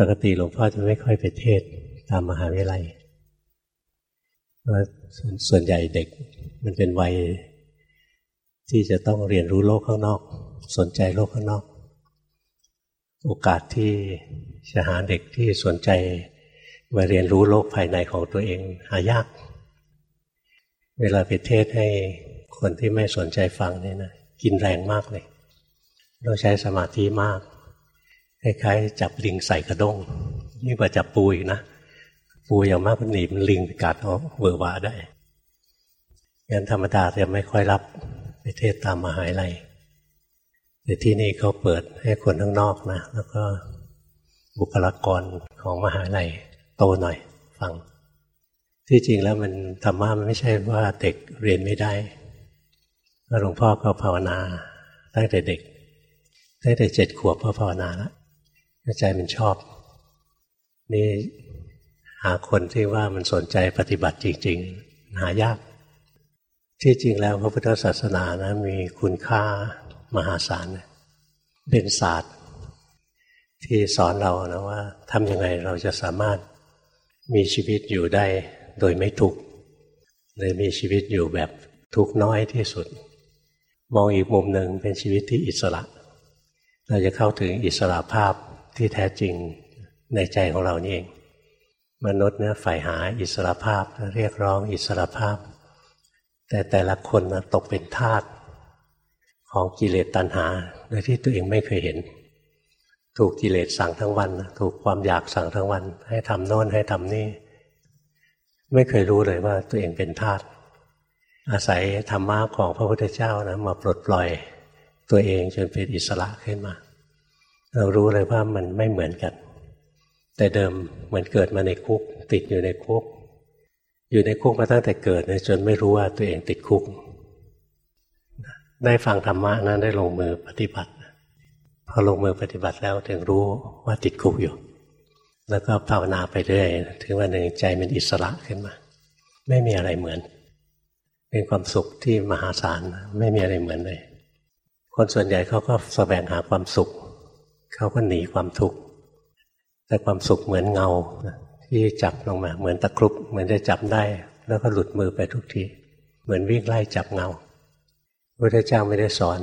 ปกติหลวงพ่อจะไม่ค่อยไปเทศตามมหาวิทยาลัยเพราะส่วนใหญ่เด็กมันเป็นวัยที่จะต้องเรียนรู้โลกข้างนอก สนใจโลกข้างนอก โอกาสที่จะหาเด็กที่สนใจมาเรียนรู้โลกภายในของตัวเองหายาก เวลาไปเทศให้คนที่ไม่สนใจฟังนี่นะกินแรงมากเลยต้องใช้สมาธิมาก คล้ายๆจับลิงใส่กระด้งนี่กว่าจับปูอีกนะ ปูอย่างมากมันหนีมันลิงกัดเอาเวอร์วาได้งั้นธรรมดาจะไม่ค่อยรับไปเทศตามมหาลัยแต่ที่นี่เขาเปิดให้คนข้างนอกนะแล้วก็บุคลากรของมหาลัยโตหน่อยฟัง ที่จริงแล้วมันธรรมะมันไม่ใช่ว่าเด็กเรียนไม่ได้หลวงพ่อก็ภาวนาตั้งแต่เด็กตั้งแต่เจ็ดขวบก็ภาวนาแล้ว ใจมันชอบ นี่หาคนที่ว่ามันสนใจปฏิบัติจริง ๆ หายาก ที่จริงแล้วพระพุทธศาสนานะมีคุณค่ามหาศาลเป็นศาสตร์ ที่สอนเรานะว่าทำยังไงเราจะสามารถมีชีวิตอยู่ได้โดยไม่ทุกข์เลยมีชีวิตอยู่แบบทุกข์น้อยที่สุด มองอีกมุมหนึ่งเป็นชีวิตที่อิสระ เราจะเข้าถึงอิสระภาพ ที่แท้จริงในใจของเรานี่เอง มนุษย์เนี่ยฝ่ายหาอิสระภาพเรียกร้องอิสระภาพ แต่แต่ละคนนะตกเป็นทาสของกิเลสตัณหาโดยที่ตัวเองไม่เคยเห็น ถูกกิเลสสั่งทั้งวัน ถูกความอยากสั่งทั้งวัน ให้ทำโน่นให้ทำนี่ ไม่เคยรู้เลยว่าตัวเองเป็นทาสอาศัยธรรมะของพระพุทธเจ้านะมาปลดปล่อยตัวเองจนเป็นอิสระขึ้นมา เรารู้เลยว่ามันไม่เหมือนกัน แต่เดิมเหมือนเกิดมาในคุก ติดอยู่ในคุก อยู่ในคุกมาตั้งแต่เกิดจนไม่รู้ว่าตัวเองติดคุก ได้ฟังธรรมะนะได้ลงมือปฏิบัติพอลงมือปฏิบัติแล้วถึงรู้ว่าติดคุกอยู่ แล้วก็ภาวนาไปเรื่อยถึงวันหนึ่งใจมันอิสระขึ้นมา ไม่มีอะไรเหมือน เป็นความสุขที่มหาศาลไม่มีอะไรเหมือนเลย คนส่วนใหญ่เขาก็สแสวงหาความสุข เขาก็หนีความทุกข์แต่ความสุขเหมือนเงาที่จับลงมา เหมือนตะครุบเหมือนจะจับได้ แล้วก็หลุดมือไปทุกที เหมือนวิ่งไล่จับเงาพระเจ้าไม่ได้สอน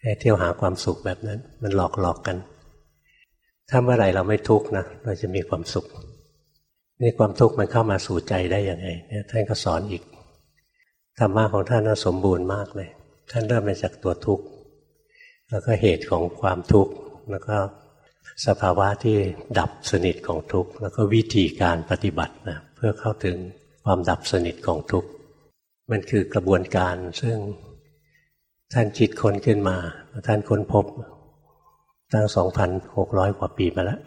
ให้เที่ยวหาความสุขแบบนั้น มันหลอกหลอกกัน ถ้าเมื่อไหร่เราไม่ทุกข์นะเราจะมีความสุขนี่ความทุกข์มันเข้ามาสู่ใจได้ยังไงเนี่ยท่านก็สอนอีกธรรมะของท่านน่าสมบูรณ์มากเลย ท่านเริ่มมาจากตัวทุกข์ แล้วก็เหตุของความทุกข์ แล้วก็สภาวะที่ดับสนิทของทุกข์ แล้วก็วิธีการปฏิบัตินะเพื่อเข้าถึงความดับสนิทของทุกข์ มันคือกระบวนการซึ่งท่านคิดค้นขึ้นมา ท่านค้นพบตั้งสองพันหกร้อยกว่าปีมาแล้ว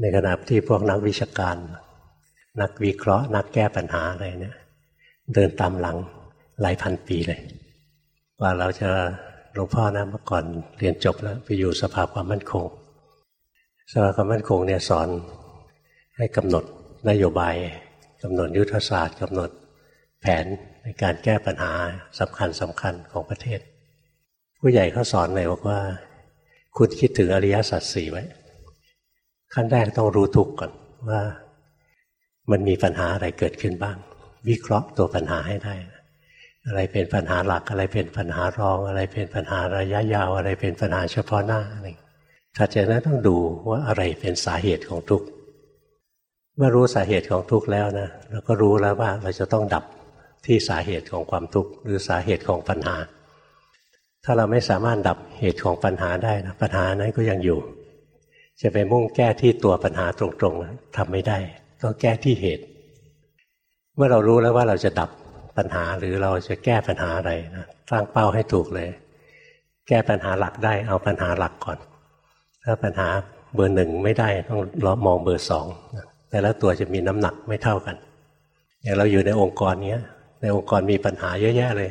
ในขณะที่พวกนักวิชาการ นักวิเคราะห์ นักแก้ปัญหาอะไรเนี่ยเดินตามหลังหลายพันปีเลย ว่าเราจะ หลวงพ่อนะเมื่อก่อนเรียนจบแล้วไปอยู่สภาความมั่นคง สภาความมั่นคงเนี่ยสอนให้กำหนดนโยบายกำหนดยุทธศาสตร์กำหนดแผนในการแก้ปัญหาสำคัญสำคัญของประเทศ ผู้ใหญ่เขาสอนเลยบอกว่า คุณคิดถึงอริยสัจสี่ไว้ ขั้นแรกต้องรู้ทุกข์ก่อนว่ามันมีปัญหาอะไรเกิดขึ้นบ้าง วิเคราะห์ตัวปัญหาให้ได้ อะไรเป็นปัญหาหลักอะไรเป็นปัญหารอง อะไรเป็นปัญหาระยะยาว อะไรเป็นปัญหาเฉพาะหน้าอะไรถัดจากนั้นต้องดูว่าอะไรเป็นสาเหตุของทุกข์เมื่อรู้สาเหตุของทุกข์แล้วนะเราก็รู้แล้วว่าเราจะต้องดับที่สาเหตุของความทุกข์หรือสาเหตุของปัญหา ถ้าเราไม่สามารถดับเหตุของปัญหาได้นะปัญหานั้นก็ยังอยู่ จะไปมุ่งแก้ที่ตัวปัญหาตรงๆนะทำไม่ได้ต้องแก้ที่เหตุ เมื่อเรารู้แล้วว่าเราจะดับ ปัญหาหรือเราจะแก้ปัญหาอะไรนะตั้งเป้าให้ถูกเลย แก้ปัญหาหลักได้เอาปัญหาหลักก่อน ถ้าปัญหาเบอร์หนึ่งไม่ได้ต้องรอมองเบอร์สองแต่ละตัวจะมีน้ำหนักไม่เท่ากัน อย่างเราอยู่ในองค์กรเนี้ย ในองค์กรมีปัญหาเยอะแยะเลย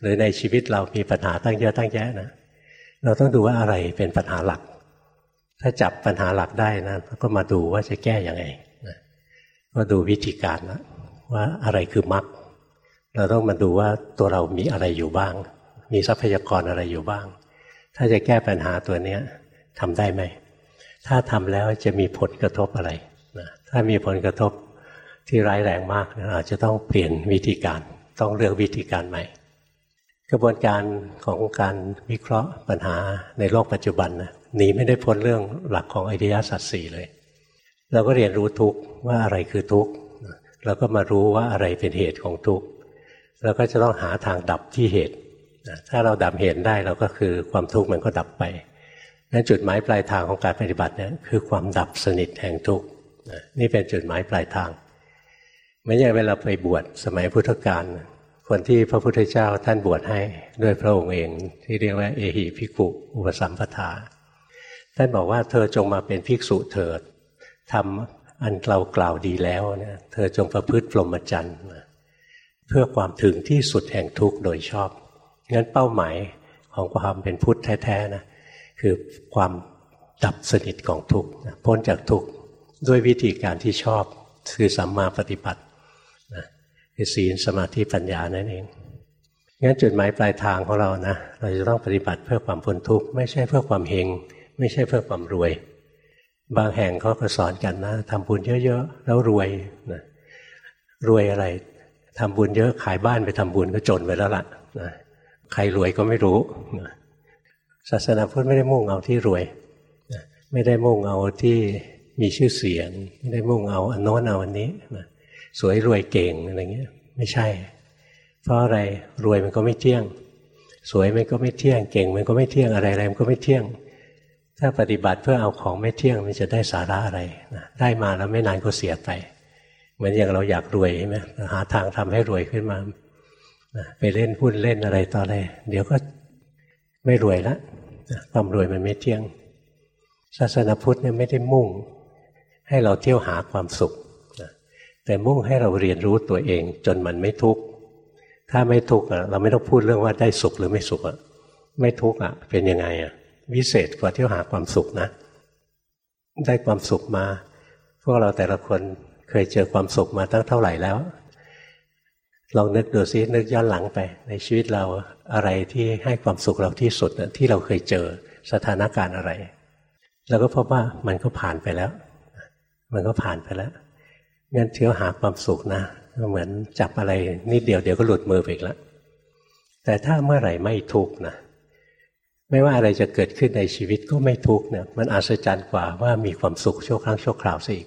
หรือในชีวิตเรามีปัญหาตั้งเยอะตั้งแยะนะเราต้องดูว่าอะไรเป็นปัญหาหลัก ถ้าจับปัญหาหลักได้นะก็มาดูว่าจะแก้อย่างไงก็ดูวิธีการนะว่าอะไรคือมรรค เราต้องมาดูว่าตัวเรามีอะไรอยู่บ้าง มีทรัพยากรอะไรอยู่บ้าง ถ้าจะแก้ปัญหาตัวเนี้ยทำได้ไหม ถ้าทำแล้วจะมีผลกระทบอะไรนะถ้ามีผลกระทบที่ร้ายแรงมากอาจจะต้องเปลี่ยนวิธีการ ต้องเลือกวิธีการใหม่ กระบวนการของการวิเคราะห์ปัญหาในโลกปัจจุบันนะหนีไม่ได้พ้นเรื่องหลักของอริยสัจสี่เลย เราก็เรียนรู้ทุกว่าอะไรคือทุกเราก็มารู้ว่าอะไรเป็นเหตุของทุก เราก็จะต้องหาทางดับที่เหตุถ้าเราดับเหตุได้เราก็คือความทุกข์มันก็ดับไปนั้นจุดหมายปลายทางของการปฏิบัติเนี่ยคือความดับสนิทแห่งทุกข์นี่เป็นจุดหมายปลายทางเมือนอย่เวลาไปบวชสมัยพุทธกาลคนที่พระพุทธเจ้าท่านบวชให้ด้วยพระองค์เองที่เรียกว่าเอหิภิกขุอุปสัมปทา ท่านบอกว่าเธอจงมาเป็นภิกษุเถิดทำอันเรากล่าวดีแล้วเนี่ยเธอจงประพฤติปรมจรรย์ เพื่อความถึงที่สุดแห่งทุกข์โดยชอบงั้นเป้าหมายของความเป็นพุทธแท้ๆนะคือความดับสนิทของทุกข์พ้นจากทุกข์ด้วยวิธีการที่ชอบคือสัมมาปฏิบัตินะคือศีลสมาธิปัญญานั่นเองงั้นจุดหมายปลายทางของเรานะเราจะต้องปฏิบัติเพื่อความพ้นทุกข์ไม่ใช่เพื่อความเฮงไม่ใช่เพื่อความรวย บางแห่งเขาก็สอนกันนะทำบุญเยอะๆ แล้วรวยนะรวยอะไร ทำบุญเยอะขายบ้านไปทำบุญก็จนไปแล้วล่ะนะใครรวยก็ไม่รู้นะศาสนาพุทธไม่ได้มุ่งเอาที่รวยไม่ได้มุ่งเอาที่มีชื่อเสียง ไม่ได้มุ่งเอาอันโน้นเอาอันนี้นะสวยรวยเก่งอะไรเงี้ย ไม่ใช่ เพราะอะไรรวยมันก็ไม่เที่ยง สวยมันก็ไม่เที่ยง เก่งมันก็ไม่เที่ยงอะไรอะไรมันก็ไม่เที่ยง ถ้าปฏิบัติเพื่อเอาของไม่เที่ยงมันจะได้สาระอะไรนะได้มาแล้วไม่นานก็เสียไป มือนอย่างเราอยากรวยใช่ไหมหาทางทำให้รวยขึ้นมาไปเล่นหุ้นเล่นอะไรต่ออะไรเดี๋ยวก็ไม่รวยละความรวยมันไม่เที่ยง ศาสนาพุทธเนี่ยไม่ได้มุ่ง ให้เราเที่ยวหาความสุขแต่มุ่งให้เราเรียนรู้ตัวเอง จนมันไม่ทุกข์ถ้าไม่ทุกข์เราไม่ต้องพูดเรื่องว่าได้สุขหรือไม่สุขอะไม่ทุกข์อะเป็นยังไงอะวิเศษกว่าเที่ยวหาความสุขนะ ได้ความสุขมา พวกเราแต่ละคน เคยเจอความสุขมาตั้งเท่าไหร่แล้ว ลองนึกดูซินึกย้อนหลังไป ในชีวิตเราอะไรที่ให้ความสุขเราที่สุดที่เราเคยเจอสถานการณ์อะไร แล้วก็พบว่ามันก็ผ่านไปแล้ว มันก็ผ่านไปแล้วงั้นเที่ยวหาความสุขนะเหมือนจับอะไรนิดเดียวเดี๋ยวก็หลุดมือไปอีกแล้วแต่ถ้าเมื่อไหร่ไม่ทุกนะไม่ว่าอะไรจะเกิดขึ้นในชีวิตก็ไม่ทุกเนี่ยมันอัศจรรย์กว่าว่ามีความสุขชั่วครั้งชั่วคราวสิอีก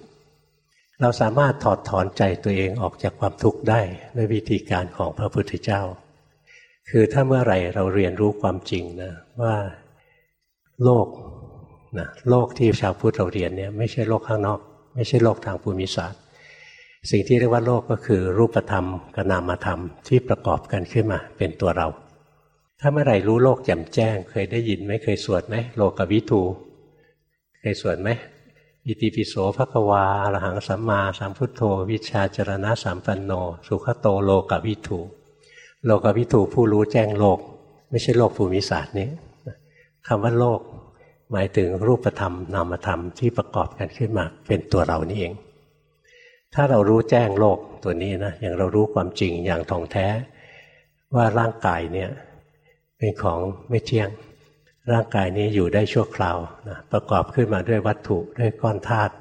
เราสามารถถอดถอนใจตัวเองออกจากความทุกข์ได้ด้วยวิธีการของพระพุทธเจ้า คือถ้าเมื่อไหร่เราเรียนรู้ความจริงนะว่าโลกนะโลกที่ชาวพุทธเราเรียนเนี่ยไม่ใช่โลกข้างนอก ไม่ใช่โลกทางภูมิศาสตร์ สิ่งที่เรียกว่าโลกก็คือรูปธรรมกับนามธรรมที่ประกอบกันขึ้นมาเป็นตัวเรา ถ้าเมื่อไหร่รู้โลกแจ่มแจ้ง เคยได้ยินไหมเคยสวดไหมโลกวิทูเคยสวดไหม อิติปิโสภควาอรหังสัมมาสัมพุทโธ วิชาจรณะสามปันโน สุขโตโลกวิถูโลกวิถูผู้รู้แจ้งโลก ไม่ใช่โลกภูมิศาสตร์นี้คำว่าโลก หมายถึงรูปธรรมนามธรรมที่ประกอบกันขึ้นมาเป็นตัวเรานี่เอง ถ้าเรารู้แจ้งโลกตัวนี้นะอย่างเรารู้ความจริงอย่างท่องแท้ ว่าร่างกายเนี่ยเป็นของไม่เที่ยง ร่างกายนี้อยู่ได้ชั่วคราวนะประกอบขึ้นมาด้วยวัตถุด้วยก้อนธาตุ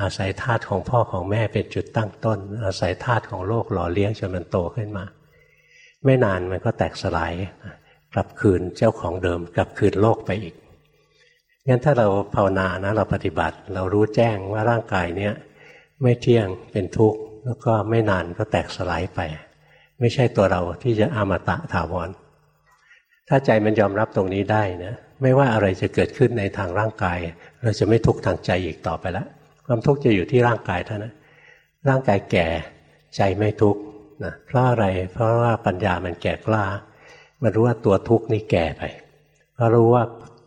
อาศัยธาตุของพ่อของแม่เป็นจุดตั้งต้น อาศัยธาตุของโลกหล่อเลี้ยงจนมันโตขึ้นมา ไม่นานมันก็แตกสลายกลับคืนเจ้าของเดิมกลับคืนโลกไปอีกงั้นถ้าเราภาวนานะเราปฏิบัติเรารู้แจ้งว่าร่างกายเนี้ยไม่เที่ยงเป็นทุกข์แล้วก็ไม่นานก็แตกสลายไป ไม่ใช่ตัวเราที่จะอมตะถาวร ถ้าใจมันยอมรับตรงนี้ได้นะไม่ว่าอะไรจะเกิดขึ้นในทางร่างกาย เราจะไม่ทุกข์ทางใจอีกต่อไปล้วความทุกข์จะอยู่ที่ร่างกายเท่านั้นร่างกายแก่ใจไม่ทุกข์นะเพราะอะไรเพราะว่าปัญญามันแก่กล้า มันรู้ว่าตัวทุกข์นี่แก่ไปเพราะรู้ว่า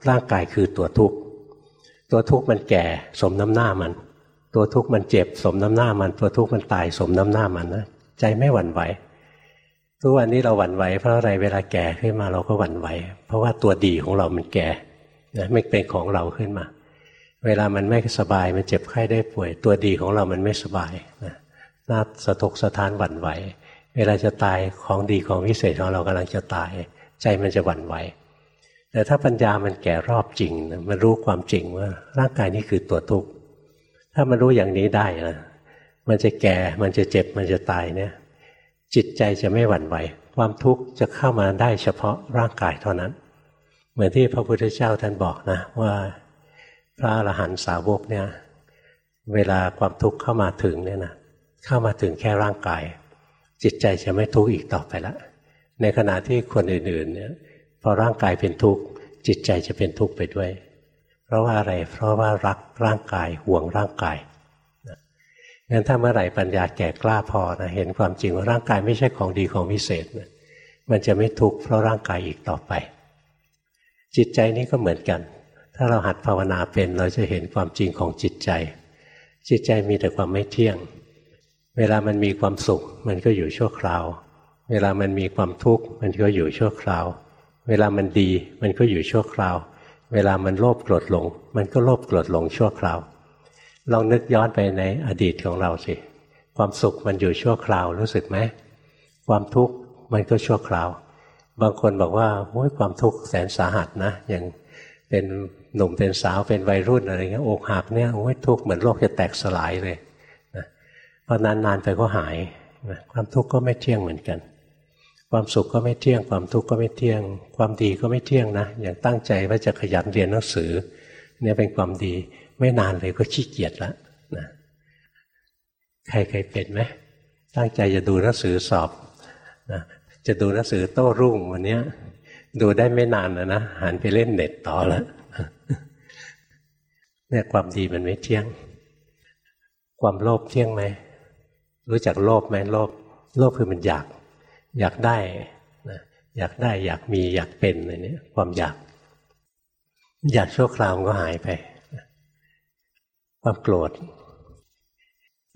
ร่างกายคือตัวทุกข์ตัวทุกข์มันแก่สมน้ำหน้ามัน ตัวทุกข์มันเจ็บ สมน้ำหน้ามัน ตัวทุกข์มันตายสมน้ำหน้ามันนะใจไม่หวั่นไหว ทุกวันนี้เราหวั่นไหวเพราะอะไรเวลาแก่ขึ้นมาเราก็หวั่นไหว เพราะว่าตัวดีของเรามันแก่นะไม่เป็นของเราขึ้นมา เวลามันไม่สบายมันเจ็บไข้ได้ป่วย ตัวดีของเรามันไม่สบายนะน่าสะทกสะท้านหวั่นไหว เวลาจะตายของดีของวิเศษของเรากำลังจะตาย ใจมันจะหวั่นไหว แต่ถ้าปัญญามันแก่รอบจริงมันรู้ความจริงว่าร่างกายนี้คือตัวทุกข์ถ้ามันรู้อย่างนี้ได้นะมันจะแก่มันจะเจ็บมันจะตายเนี่ย จิตใจจะไม่หวั่นไหว ความทุกข์จะเข้ามาได้เฉพาะร่างกายเท่านั้น เหมือนที่พระพุทธเจ้าท่านบอกนะว่าพระอรหันตสาวกเนี่ยเวลาความทุกข์เข้ามาถึงเนี่ยนะเข้ามาถึงแค่ร่างกาย จิตใจจะไม่ทุกข์อีกต่อไปละในขณะที่คนอื่นๆเนี่ยพอร่างกายเป็นทุกข์จิตใจจะเป็นทุกข์ไปด้วย เพราะว่าอะไรเพราะว่ารักร่างกายห่วงร่างกาย งั้นถ้าเมื่อไหร่ปัญญาแก่กล้าพอนะเห็นความจริงว่าร่างกายไม่ใช่ของดีของพิเศษนะมันจะไม่ทุกข์เพราะร่างกายอีกต่อไป จิตใจนี้ก็เหมือนกัน ถ้าเราหัดภาวนาเป็นเราจะเห็นความจริงของจิตใจ จิตใจมีแต่ความไม่เที่ยง เวลามันมีความสุข มันก็อยู่ชั่วคราว เวลามันมีความทุกข์มันก็อยู่ชั่วคราว เวลามันดีมันก็อยู่ชั่วคราว เวลามันโลภโกรธหลง มันก็โลภโกรธหลงชั่วคราว ลองนึกย้อนไปในอดีตของเราสิ ความสุขมันอยู่ชั่วคราวรู้สึกไหม ความทุกข์มันก็ชั่วคราว บางคนบอกว่าโอ้ยความทุกข์แสนสาหัสนะ อย่างเป็นหนุ่มเป็นสาวเป็นวัยรุ่นอะไรเงี้ยอกหักเนี่ยโอ้ยทุกข์เหมือนโลกจะแตกสลายเลยนะพอนานๆไปก็หายนะความทุกข์ก็ไม่เที่ยงเหมือนกัน ความสุขก็ไม่เที่ยง ความทุกข์ก็ไม่เที่ยง ความดีก็ไม่เที่ยงนะ อย่างตั้งใจว่าจะขยันเรียนหนังสือเนี่ยเป็นความดี ไม่นานเลยก็ขี้เกียจแล้วนะใครเคยเป็นไหมตั้งใจจะดูหนังสือสอบนะจะดูหนังสือโต้รุ่งวันนี้ดูได้ไม่นานนะนะหันไปเล่นเน็ตต่อแล้วเนี่ยความดีมันไม่เที่ยง ความโลภเที่ยงไหมรู้จักโลภไหมโลภโลภคือมันอยาก อยากได้นะอยากได้อยากมีอยากเป็นอะไรนี้ความอยาก อยากชั่วคราวก็หายไป ความโกรธ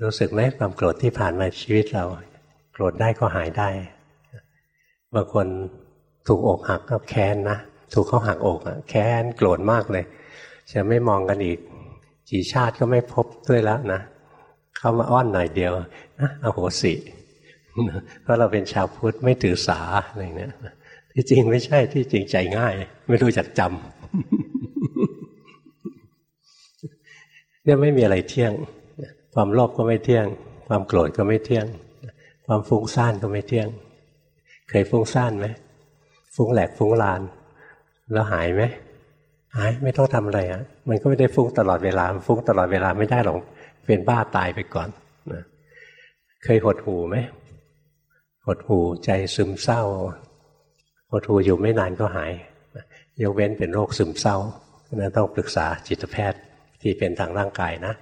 รู้สึกไหมความโกรธที่ผ่านมาชีวิตเรา โกรธได้ก็หายได้บางคนถูกอกหักก็แค้นนะถูกเขาหักอกอะแค้นโกรธมากเลย จะไม่มองกันอีกกี่ชาติก็ไม่พบด้วยแล้วนะเข้ามาอ้อนหน่อยเดียวนะเอาโหสิเพราะเราเป็นชาวพุทธไม่ถือสาอะไรเนี่ยที่จริงไม่ใช่ที่จริงใจง่าย ไม่รู้จักจำ เนี่ยไม่มีอะไรเที่ยง ความโลภก็ไม่เที่ยง ความโกรธก็ไม่เที่ยง ความฟุ้งซ่านก็ไม่เที่ยง เคยฟุ้งซ่านไหมฟุ้งแหลกฟุ้งลาน แล้วหายไหมหายไม่ต้องทำอะไรอะ มันก็ไม่ได้ฟุ้งตลอดเวลาฟุ้งตลอดเวลาไม่ได้หรอกเป็นบ้าตายไปก่อนนะเคยหดหูไหมหดหูใจซึมเศร้าหดหูอยู่ไม่นานก็หายยกเว้นเป็นโรคซึมเศร้านั้นต้องปรึกษาจิตแพทย์ ที่เป็นทางร่างกายนะ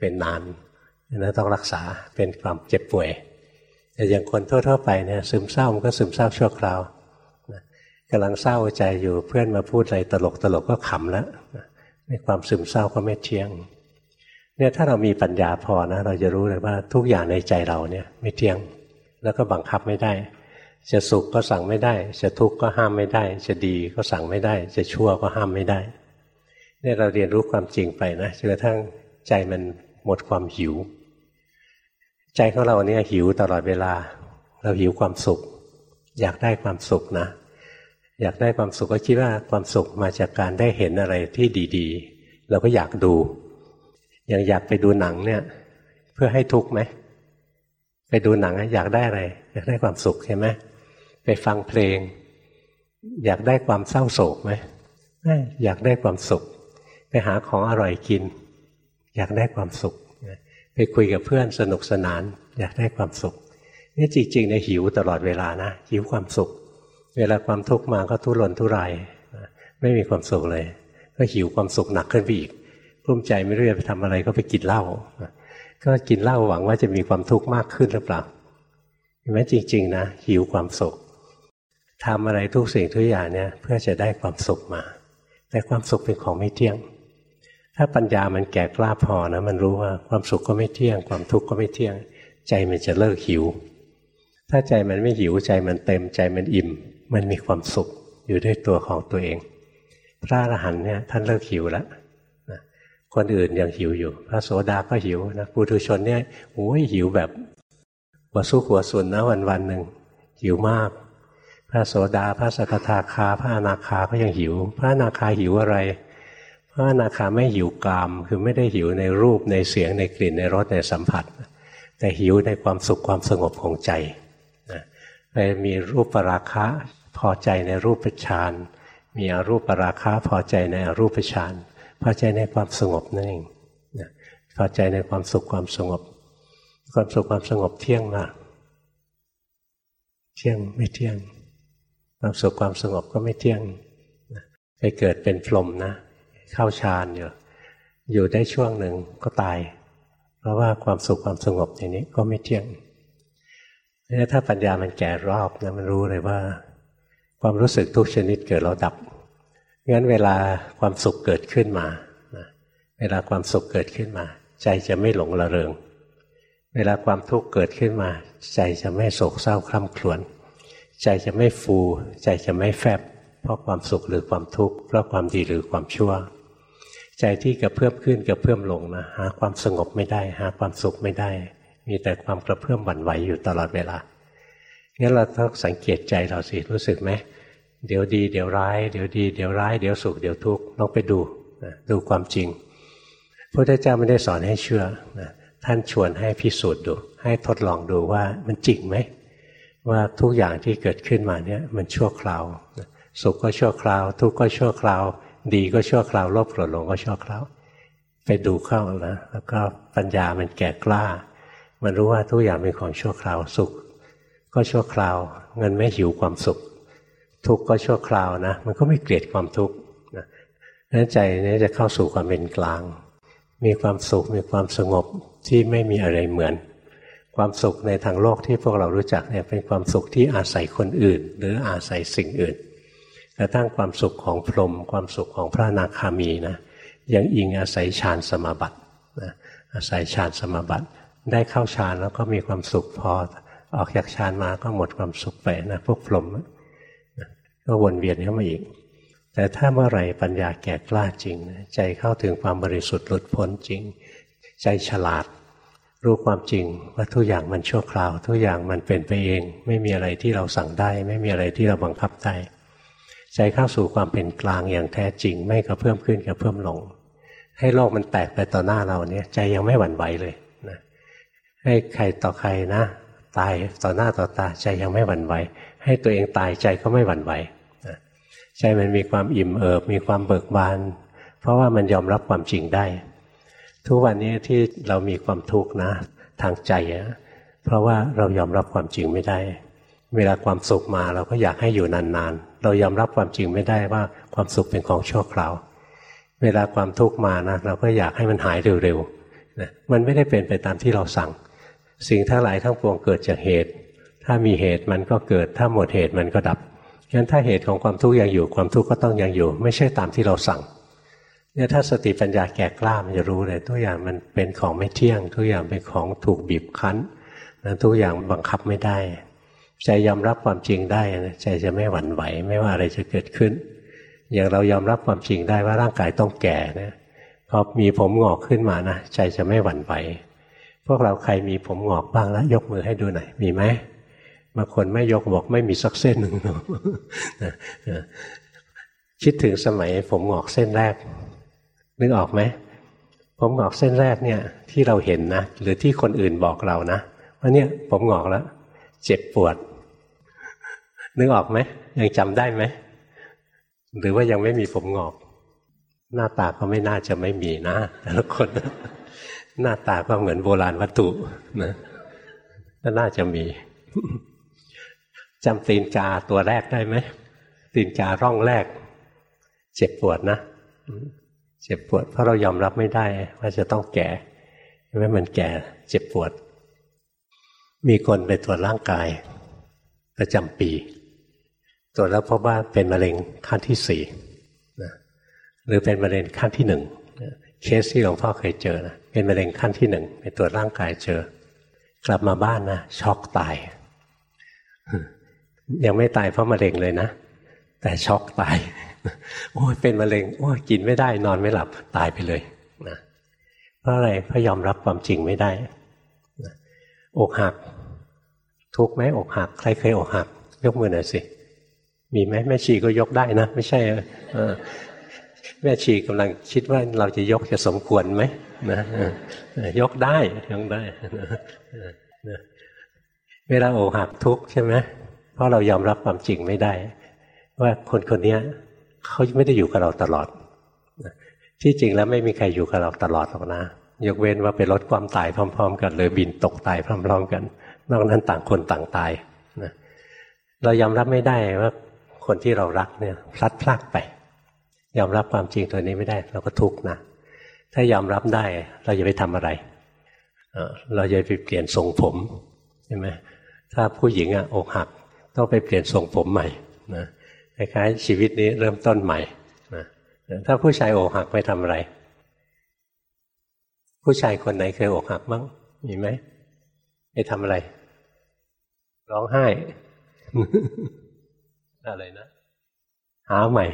เป็นนานนั้นต้องรักษาเป็นความเจ็บป่วย แต่อย่างคนทั่วๆไปเนี่ยซึมเศร้ามันก็ซึมเศร้าชั่วคราวกำลังเศร้าใจอยู่เพื่อนมาพูดอะไรตลกตลกก็ขำแล้วในความซึมเศร้าก็ไม่เที่ยงเนี่ยถ้าเรามีปัญญาพอนะเราจะรู้เลยว่าทุกอย่างในใจเราเนี่ยไม่เที่ยง แล้วก็บังคับไม่ได้ จะสุขก็สั่งไม่ได้ จะทุกข์ก็ห้ามไม่ได้ จะดีก็สั่งไม่ได้ จะชั่วก็ห้ามไม่ได้ เนี่ยเราเรียนรู้ความจริงไปนะจนกระทั่งใจมันหมดความหิว ใจของเราเนี่ยหิวตลอดเวลา เราหิวความสุข อยากได้ความสุขนะ อยากได้ความสุขก็คิดว่าความสุขมาจากการได้เห็นอะไรที่ดีๆ เราก็อยากดู อย่างอยากไปดูหนังเนี่ย เพื่อให้ทุกข์ไหมไปดูหนังอยากได้อะไร อยากได้ความสุขใช่ไหมไปฟังเพลง อยากได้ความเศร้าโศกไหมอยากได้ความสุข หาของอร่อยกิน อยากได้ความสุข ไปคุยกับเพื่อนสนุกสนาน อยากได้ความสุขนี่จริงๆในหิวตลอดเวลานะ หิวความสุข เวลาความทุกข์มาก็ทุรนทุรายไม่มีความสุขเลย ก็หิวความสุขหนักขึ้นไปอีกรุ่มใจไม่รู้จะไปทำอะไรก็ไปกินเหล้าก็กินเหล้าหวังว่าจะมีความทุกข์มากขึ้นหรือเปล่าเห็นไหมจริง ๆ นะ หิวความสุขทำอะไรทุกสิ่งทุกอย่างเนี่ยเพื่อจะได้ความสุขมา แต่ความสุขเป็นของไม่เที่ยง ถ้าปัญญามันแก่กล้าพอนะ มันรู้ว่าความสุขก็ไม่เที่ยง ความทุกข์ก็ไม่เที่ยง ใจมันจะเลิกหิว ถ้าใจมันไม่หิวใจมันเต็มใจมันอิ่ม มันมีความสุขอยู่ด้วยตัวของตัวเอง พระอรหันต์เนี่ยท่านเลิกหิวแล้วนะคนอื่นยังหิวอยู่ พระโสดาก็หิวนะปุถุชนเนี่ยโอ้ยหิวแบบหัวสู้หัวสุนนะวันวันหนึ่งหิวมาก พระระโสดาพระสกทาคา พระอนาคาก็ยังหิว พระอนาคาหิวอะไร พระอนาคาไม่หิวกาม คือไม่ได้หิวในรูปในเสียงในกลิ่นในรสในสัมผัส แต่หิวในความสุขความสงบของใจไปมีรูปปราคะพอใจในรูปฌานมีอรูปปราคะพอใจในอรูปฌานพอใจในความสงบนั่นเองพอใจในความสุขความสงบ ความสุขความสงบเที่ยงมากเที่ยงไม่เที่ยง ความสุขความสงบก็ไม่เที่ยงไปเกิดเป็นพรหมนะ เข้าฌานอยู่ อยู่ได้ช่วงหนึ่งก็ตาย เพราะว่าความสุขความสงบอย่างนี้ก็ไม่เที่ยงนี่ถ้าปัญญามันแก่รอบนะมันรู้เลยว่า ความรู้สึกทุกชนิดเกิดแล้วดับงั้นเวลาความสุขเกิดขึ้นมาเวลาความสุขเกิดขึ้นมา ใจจะไม่หลงระเริง เวลาความทุกข์เกิดขึ้นมา ใจจะไม่โศกเศร้าคร่ำครวญใจจะไม่ฟู ใจจะไม่แฟบ เพราะความสุขหรือความทุกข์เพราะความดีหรือความชั่ว ใจที่กระเพื่อมขึ้นกระเพื่อมลงนะหาความสงบไม่ได้ หาความสุขไม่ได้ มีแต่ความกระเพื่อมหวั่นไหวอยู่ตลอดเวลางั้นเราต้องสังเกตใจเราสิรู้สึกไหมเดี๋ยวดี เดี๋ยวร้าย เดี๋ยวดี เดี๋ยวร้าย เดี๋ยวสุขเดี๋ยวทุกข์ลองไปดูดูความจริงพุทธเจ้าไม่ได้สอนให้เชื่อนะท่านชวนให้พิสูจน์ดู ให้ทดลองดูว่ามันจริงไหมว่าทุกอย่างที่เกิดขึ้นมาเนี่ยมันชั่วคราว สุขก็ชั่วคราว ทุกข์ก็ชั่วคราว ดีก็ชั่วคราวโลภโกรธหลงก็ชั่วคราวไปดูเข้านะแล้วก็ปัญญามันแก่กล้า มันรู้ว่าทุกอย่างเป็นของชั่วคราวสุข ก็ชั่วคราวเงินไม่หิวความสุข ทุกข์ก็ชั่วคราวนะ มันก็ไม่เกลียดความทุกข์นั้นใจนี้จะเข้าสู่ความเป็นกลาง มีความสุขมีความสงบที่ไม่มีอะไรเหมือน ความสุขในทางโลกที่พวกเรารู้จักเนี่ยเป็นความสุขที่อาศัยคนอื่น หรืออาศัยสิ่งอื่น กระทั่งความสุขของพรหมความสุขของพระนาคามีนะยังอิงอาศัยฌานสมาบัตินะอาศัยฌานสมาบัติ ได้เข้าฌานแล้วก็มีความสุขพอออกจากฌานมาก็หมดความสุขไปนะพวกพรหมก็วนเวียนเข้ามาอีก แต่ถ้าเมื่อไหร่ปัญญาแก่กล้าจริงใจเข้าถึงความบริสุทธิ์หลุดพ้นจริง ใจฉลาด รู้ความจริงว่าทุกอย่างมันชั่วคราว ทุกอย่างมันเป็นไปเอง ไม่มีอะไรที่เราสั่งได้ ไม่มีอะไรที่เราบังคับได้ ใจเข้าสู่ความเป็นกลางอย่างแท้จริง ไม่กระเพิ่มขึ้นกระเพิ่มลง ให้โลกมันแตกไปต่อหน้าเราเนี่ย ใจยังไม่หวั่นไหวเลยนะให้ใครต่อใครนะ ตายต่อหน้าต่อตาใจยังไม่หวั่นไหว ให้ตัวเองตายใจก็ไม่หวั่นไหวใจมันมีความอิ่มเอิบมีความเบิกบาน เพราะว่ามันยอมรับความจริงได้ ทุกวันนี้ที่เรามีความทุกข์นะ ทางใจเพราะว่าเรายอมรับความจริงไม่ได้ เวลาความสุขมาเราก็อยากให้อยู่นานๆ เรายอมรับความจริงไม่ได้ว่าความสุขเป็นของชั่วคราว เวลาความทุกข์มานะเราก็อยากให้มันหายเร็วๆนะมันไม่ได้เป็นไปตามที่เราสั่ง สิ่งทั้งหลายทั้งปวงเกิดจากเหตุ ถ้ามีเหตุมันก็เกิด ถ้าหมดเหตุมันก็ดับงั้นถ้าเหตุของความทุกข์ยังอยู่ความทุกข์ก็ต้องยังอยู่ ไม่ใช่ตามที่เราสั่งเนี่ยถ้าสติปัญญาแก่กล้ามันจะรู้เลยทุกอย่างมันเป็นของไม่เที่ยง ทุกอย่างเป็นของถูกบีบคั้นทุกอย่างบังคับไม่ได้ ใจยอมรับความจริงได้นะใจจะไม่หวั่นไหว ไม่ว่าอะไรจะเกิดขึ้น อย่างเรายอมรับความจริงได้ว่าร่างกายต้องแก่นะพอมีผมงอกขึ้นมานะใจจะไม่หวั่นไหว พวกเราใครมีผมงอกบ้างแล้วยกมือให้ดูหน่อยมีไหมบางคนไม่ยกบอกไม่มีสักเส้นหนึ่งคิดถึงสมัยผมหงอกเส้นแรก นึกออกไหมผมหงอกเส้นแรกเนี่ยที่เราเห็นนะหรือที่คนอื่นบอกเรานะว่าเนี่ยผมหงอกแล้ว เจ็บปวด นึกออกไหมยังจำได้ไหม หรือว่ายังไม่มีผมหงอก หน้าตาก็ไม่น่าจะไม่มีนะแต่ละคน หน้าตาก็เหมือนโบราณวัตถุนะก็น่าจะมีจำตีนกาตัวแรกได้ไหมตีนการ่องแรก เจ็บปวดนะเจ็บปวดเพราะเรายอมรับไม่ได้ ว่าจะต้องแก่ไม่มันแก่ เจ็บปวด มีคนไปตรวจร่างกาย ประจำปี ตรวจแล้วพบว่าเป็นมะเร็งขั้นที่สี่นะหรือเป็นมะเร็งขั้นที่หนึ่งเคสที่หลวงพ่อเคยเจอนะเป็นมะเร็งขั้นที่หนึ่งไปตรวจร่างกายเจอ กลับมาบ้านนะช็อกตาย ยังไม่ตายเพราะมะเร็งเลยนะ แต่ช็อกตาย โอ้ยเป็นมะเร็งโอ้ยกินไม่ได้นอนไม่หลับตายไปเลยนะเพราะอะไรเพราะยอมรับความจริงไม่ได้อกหัก ทุกไหมอกหัก ใครเคยอกหัก ยกมือหน่อยสิ มีไหมแม่ชีก็ยกได้นะ ไม่ใช่แม่ชีกำลังคิดว่าเราจะยกจะสมควรไหมนะยกได้ยกได้เวลาอกหักทุกใช่ไหมเพราะเรายอมรับความจริงไม่ได้ ว่าคนคนนี้เขาไม่ได้อยู่กับเราตลอดที่จริงแล้วไม่มีใครอยู่กับเราตลอดหรอกนะยกเว้นว่าไปลดความตายพร้อม ๆ กันหรือบินตกตายพร้อม ๆ กัน นอกนั้นต่างคนต่างตายนะเรายอมรับไม่ได้ว่าคนที่เรารักเนี่ยพลัดพรากไป ยอมรับความจริงตัวนี้ไม่ได้ เราก็ทุกข์นะถ้ายอมรับได้เราจะไปทำอะไร เราจะไปเปลี่ยนทรงผมใช่ไหมถ้าผู้หญิงอะอกหักต้องไปเปลี่ยนทรงผมใหม่นะคล้ายๆชีวิตนี้เริ่มต้นใหม่นะถ้าผู้ชายอกหักไปทำอะไร ผู้ชายคนไหนเคยอกหักบ้างมีไหมไปทำอะไร ร้องไห้ อะไรนะ หาใหม่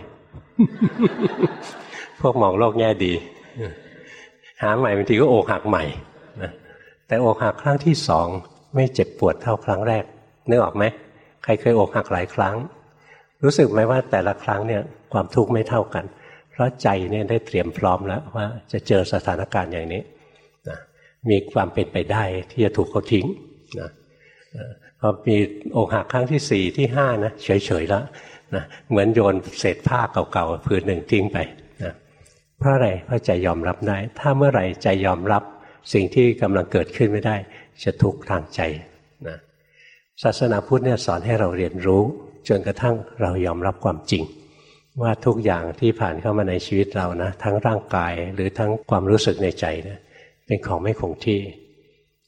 พวกมองโลกแง่ดี หาใหม่บางทีก็อกหักใหม่นะแต่อกหักครั้งที่สองไม่เจ็บปวดเท่าครั้งแรกนึกออกไหมใครเคยอกหักหลายครั้ง รู้สึกไหมว่าแต่ละครั้งเนี่ยความทุกข์ไม่เท่ากัน เพราะใจเนี่ยได้เตรียมพร้อมแล้วว่าจะเจอสถานการณ์อย่างนี้นะมีความเป็นไปได้ที่จะถูกเขาทิ้งนะ พอมีอกหักครั้งที่สี่ที่ห้านะเฉยๆแล้วนะเหมือนโยนเศษผ้าเก่าๆผืนหนึ่งทิ้งไปนะเพราะอะไรเพราะใจยอมรับได้ ถ้าเมื่อไหร่ใจยอมรับสิ่งที่กำลังเกิดขึ้นไม่ได้ จะทุกข์ทางใจนะศาสนาพุทธเนี่ยสอนให้เราเรียนรู้ จนกระทั่งเรายอมรับความจริง ว่าทุกอย่างที่ผ่านเข้ามาในชีวิตเรานะทั้งร่างกายหรือทั้งความรู้สึกในใจนะเป็นของไม่คงที่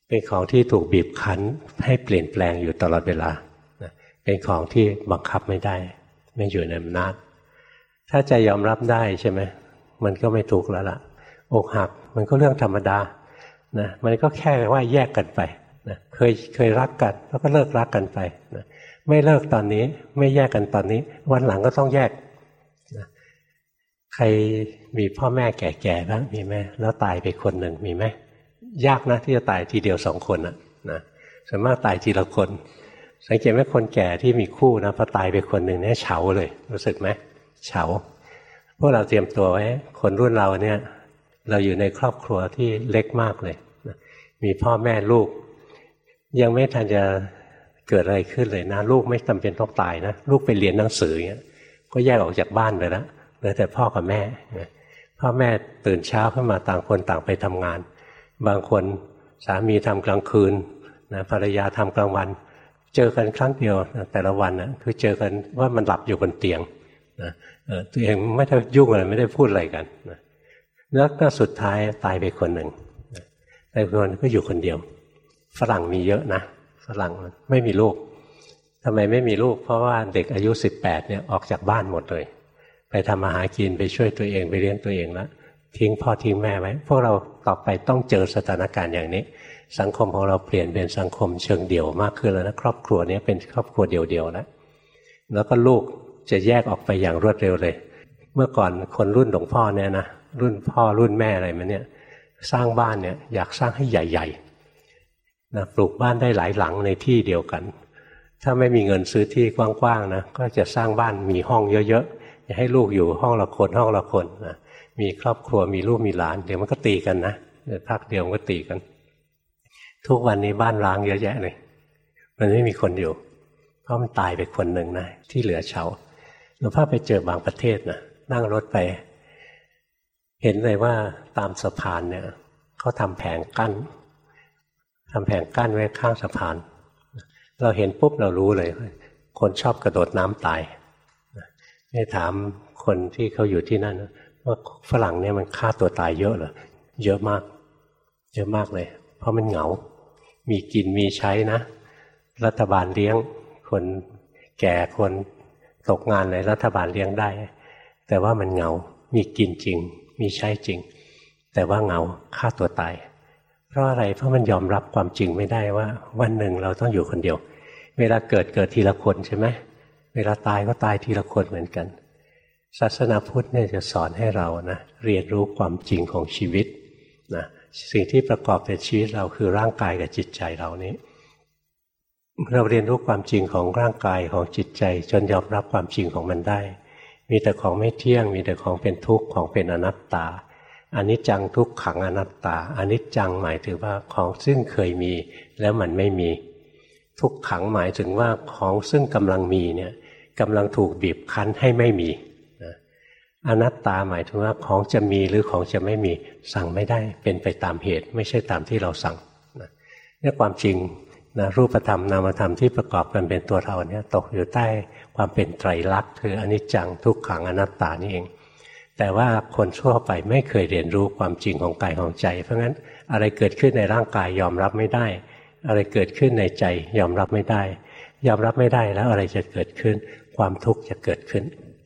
เป็นของที่ถูกบีบคั้นให้เปลี่ยนแปลงอยู่ตลอดเวลา เป็นของที่บังคับไม่ได้ ไม่อยู่ในอำนาจ ถ้าใจยอมรับได้ใช่ไหม มันก็ไม่ทุกแล้วล่ะ อกหักมันก็เรื่องธรรมดา นะ มันก็แค่ว่าแยกกันไปนะเคยเคยรักกันแล้วก็เลิกรักกันไปนะไม่เลิกตอนนี้ไม่แยกกันตอนนี้ วันหลังก็ต้องแยกนะใครมีพ่อแม่แก่ๆบ้างมีไหมแล้วตายไปคนหนึ่งมีไหม ยากนะที่จะตายทีเดียวสองคนนะนะส่วนมากตายทีละคน สังเกตไหมคนแก่ที่มีคู่นะพอตายไปคนหนึ่งเนี่ยเฉาเลย รู้สึกไหมเฉาพวกเราเตรียมตัวไว้ คนรุ่นเราเนี่ย เราอยู่ในครอบครัวที่เล็กมากเลยนะมีพ่อแม่ลูก ยังไม่ทันจะเกิดอะไรขึ้นเลยนะ ลูกไม่จาเป็นต้องตายนะลูกไปเรียนหนังสือเงี้ยก็แยกออกจากบ้านไปแล้วเหลือแต่พ่อกับแม่พ่อแม่ตื่นเช้าขึ้นมาต่างคนต่างไปทำงาน บางคนสามีทำกลางคืนนะภรรยาทำกลางวัน เจอกันครั้งเดียวนะแต่ละวันนะคือเจอกันว่ามันหลับอยู่บนเตียงนะตัวเองไม่ได้ยุ่งอะไรไม่ได้พูดอะไรกันนะแล้วก็สุดท้ายตายไปคนหนึ่งแต่คนก็อยู่คนเดียว ฝรั่งมีเยอะนะฝรั่งไม่มีลูกทำไมไม่มีลูก เพราะว่าเด็กอายุสิบแปดเนี่ยออกจากบ้านหมดเลย ไปทำอาหารกินไปช่วยตัวเองไปเลี้ยงตัวเองแล้วทิ้งพ่อทิ้งแม่ไว้พวกเรา ต่อไปต้องเจอสถานการณ์อย่างนี้ สังคมของเราเปลี่ยนเป็นสังคมเชิงเดี่ยวมากขึ้นแล้วนะครอบครัวนี้เป็นครอบครัวเดี่ยวๆแล้วแล้วก็ลูกจะแยกออกไปอย่างรวดเร็วเลย เมื่อก่อนคนรุ่นหลวงพ่อเนี่ยนะรุ่นพ่อรุ่นแม่อะไรมาเนี่ย สร้างบ้านเนี่ยอยากสร้างให้ใหญ่ๆนะปลูกบ้านได้หลายหลังในที่เดียวกัน ถ้าไม่มีเงินซื้อที่กว้างๆนะก็จะสร้างบ้านมีห้องเยอะๆอยาให้ลูกอยู่ห้องละคนห้องละคนนะ มีครอบครัวมีลูกมีหลาน เดี๋ยวมันก็ตีกันนะเดี๋ยวพักเดียวมันก็ตีกัน ทุกวันนี้บ้านร้างเยอะแยะเลยมันไม่มีคนอยู่ เพราะมันตายไปคนหนึ่งนะที่เหลือเฉาหลวงพ่อไปเจอบางประเทศนะนั่งรถไป เห็นเลยว่าตามสะพานเนี่ยเขาทำแผงกั้นทำแผงกั้นไว้ข้างสะพาน เราเห็นปุ๊บเรารู้เลย คนชอบกระโดดน้ำตายไม่ถามคนที่เขาอยู่ที่นั่น ว่าฝรั่งเนี่ยมันฆ่าตัวตายเยอะเหรอเยอะมาก เยอะมากเลย เพราะมันเหงา มีกินมีใช้นะ รัฐบาลเลี้ยง คนแก่คนตกงานเลยรัฐบาลเลี้ยงได้ แต่ว่ามันเหงา มีกินจริง มีใช้จริง แต่ว่าเหงาฆ่าตัวตาย เพราะอะไรเพราะมันยอมรับความจริงไม่ได้ว่า วันหนึ่งเราต้องอยู่คนเดียว เวลาเกิดเกิดทีละคนใช่ไหมเวลาตายก็ตายทีละคนเหมือนกัน ศาสนาพุทธเนี่ยจะสอนให้เรานะเรียนรู้ความจริงของชีวิตนะสิ่งที่ประกอบเป็นชีวิตเราคือร่างกายกับจิตใจเรานี้เราเรียนรู้ความจริงของร่างกายของจิตใจ จนยอมรับความจริงของมันได้ มีแต่ของไม่เที่ยง มีแต่ของเป็นทุกข์ของเป็นอนัตตาอันนี้จังทุกขังอนัตตาอันนี้จังหมายถึงว่าของซึ่งเคยมีแล้วมันไม่มี ทุกขังหมายถึงว่าของซึ่งกำลังมีเนี่ยกำลังถูกบีบคั้นให้ไม่มี อนัตตาหมายถึงว่าของจะมีหรือของจะไม่มีสั่งไม่ได้ เป็นไปตามเหตุ ไม่ใช่ตามที่เราสั่งนี่ความจริงนะรูปธรรมนามธรรมที่ประกอบกันเป็นตัวเราเนี่ยตกอยู่ใต้ความเป็นไตรลักษณ์คืออนิจจังทุกขังอนัตตานี่เอง แต่ว่าคนทั่วไปไม่เคยเรียนรู้ความจริงของกายของใจ เพราะงั้นอะไรเกิดขึ้นในร่างกายยอมรับไม่ได้ อะไรเกิดขึ้นในใจยอมรับไม่ได้ ยอมรับไม่ได้แล้วอะไรจะเกิดขึ้น ความทุกข์จะเกิดขึ้น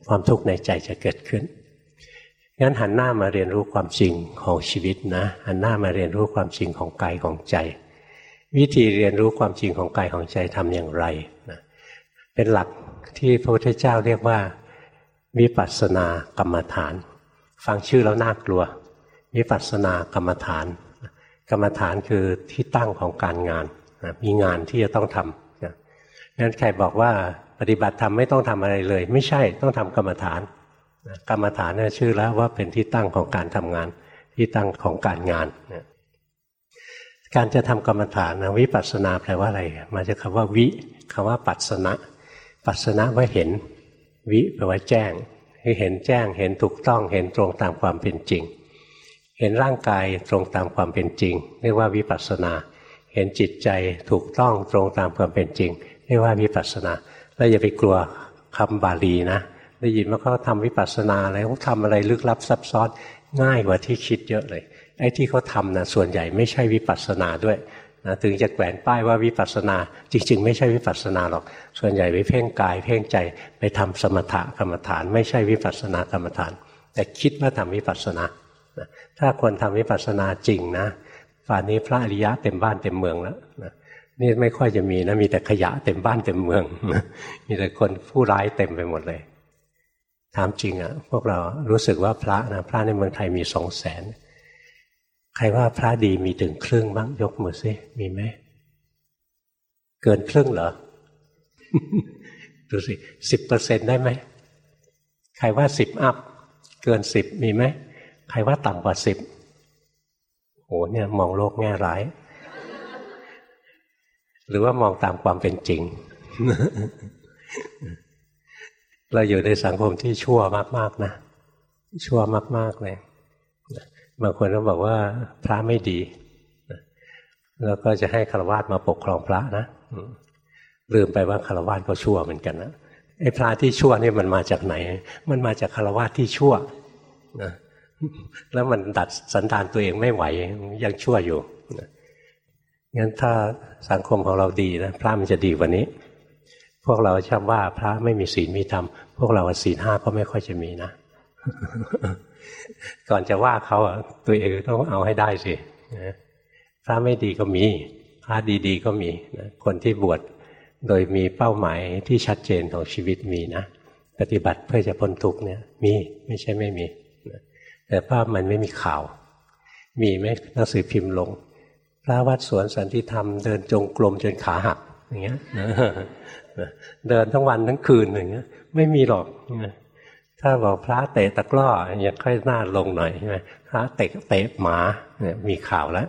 ความทุกข์ในใจจะเกิดขึ้น งั้นหันหน้ามาเรียนรู้ความจริงของชีวิตนะ หันหน้ามาเรียนรู้ความจริงของกายของใจ วิธีเรียนรู้ความจริงของกายของใจทำอย่างไรนะเป็นหลักที่พระพุทธเจ้าเรียกว่าวิปัสสนากรรมฐาน ฟังชื่อแล้วน่ากลัววิปัสสนากรรมฐาน กรรมฐานคือที่ตั้งของการงานนะมีงานที่จะต้องทำนะงั้นใครบอกว่า ปฏิบัติธรรมไม่ต้องทำอะไรเลย ไม่ใช่ต้องทำกรรมฐานกรรมฐานนี่ชื่อแล้วว่าเป็นที่ตั้งของการทำงาน ที่ตั้งของการงานนะการจะทำกรรมฐานนะวิปัสสนาแปลว่าอะไร มาจากคาว่าวิคำว่าปัสสนะปัสสนะว่าเห็น วิแปลว่าแจ้งคือเห็นแจ้งเห็นถูกต้องเห็นตรงตามความเป็นจริง เห็นร่างกายตรงตามความเป็นจริง เรียกว่าวิปัสสนา เห็นจิตใจถูกต้องตรงตามความเป็นจริง เรียกว่าวิปัสสนา แล้วอย่าไปกลัวคำบาลีนะได้ยินว่าเขาทำวิปัสสนาอะไรเขาทำอะไรลึกลับซับซ้อนง่ายกว่าที่คิดเยอะเลย ไอ้ที่เขาทำนะส่วนใหญ่ไม่ใช่วิปัสสนาด้วยนะถึงจะแขวนป้ายว่าวิปัสสนา จริง ๆ ไม่ใช่วิปัสสนาหรอก ส่วนใหญ่ไปเพ่งกาย เพ่งใจไปทำสมถะกรรมฐาน ไม่ใช่วิปัสสนากรรมฐาน แต่คิดว่าทำวิปัสสนาถ้าคนทำวิปัสสนาจริงนะฝ่านนี้พระอริยะเต็มบ้านเต็มเมืองแล้ว นี่ไม่ค่อยจะมีนะ มีแต่ขยะเต็มบ้านเต็มเมือง มีแต่คนผู้ร้ายเต็มไปหมดเลย ถามจริงอะ่ะ พวกเรารู้สึกว่าพระนะพระในเมืองไทยมีสองแสนใครว่าพระดีมีถึงครึ่งบ้างยกมือซิมีไหมเกินครึ่งเหรอดูสิสิบเปอร์เซ็นได้ไหมใครว่าสิบอัพเกินสิบมีไหมใครว่าต่ำกว่าสิบโหเนี่ยมองโลกแง่ร้าย หรือว่ามองตามความเป็นจริง เราอยู่ในสังคมที่ชั่วมากๆนะ ชั่วมากๆเลยบางคนก็บอกว่าพระไม่ดี แล้วก็จะให้คารวะมาปกครองพระนะลืมไปว่าคารวะก็ชั่วเหมือนกันนะไอ้พระที่ชั่วนี่มันมาจากไหน มันมาจากคารวะที่ชั่วนะแล้วมันดัดสันดานตัวเองไม่ไหวยังชั่วอยู่ งั้นถ้าสังคมของเราดีนะพระมันจะดีกว่านี้ พวกเราชอบว่าพระไม่มีศีลมีธรรมพวกเราศีลห้าก็ไม่ค่อยจะมีนะ ก่อนจะว่าเขาอะตัวเองต้องเอาให้ได้สิพระไม่ดีก็มี พระดีๆก็มีนะคนที่บวชโดยมีเป้าหมายที่ชัดเจนของชีวิตมีนะปฏิบัติเพื่อจะพ้นทุกเนี่ย มีไม่ใช่ไม่มีแต่ภาพมันไม่มีข่าว มีไหมหนังสือพิมพ์ลง ระวัดสวนสันติธรรมเดินจงกรมจนขาหักอย่างเงี้ยเดินทั้งวันทั้งคืนอย่างเงี้ย ไม่มีหรอกถ้าบอกพระเตะตะกร้อยังค่อยหน้าลงหน่อยใช่ไหมพระเตะเตะหมาเนี่ยมีข่าวแล้ว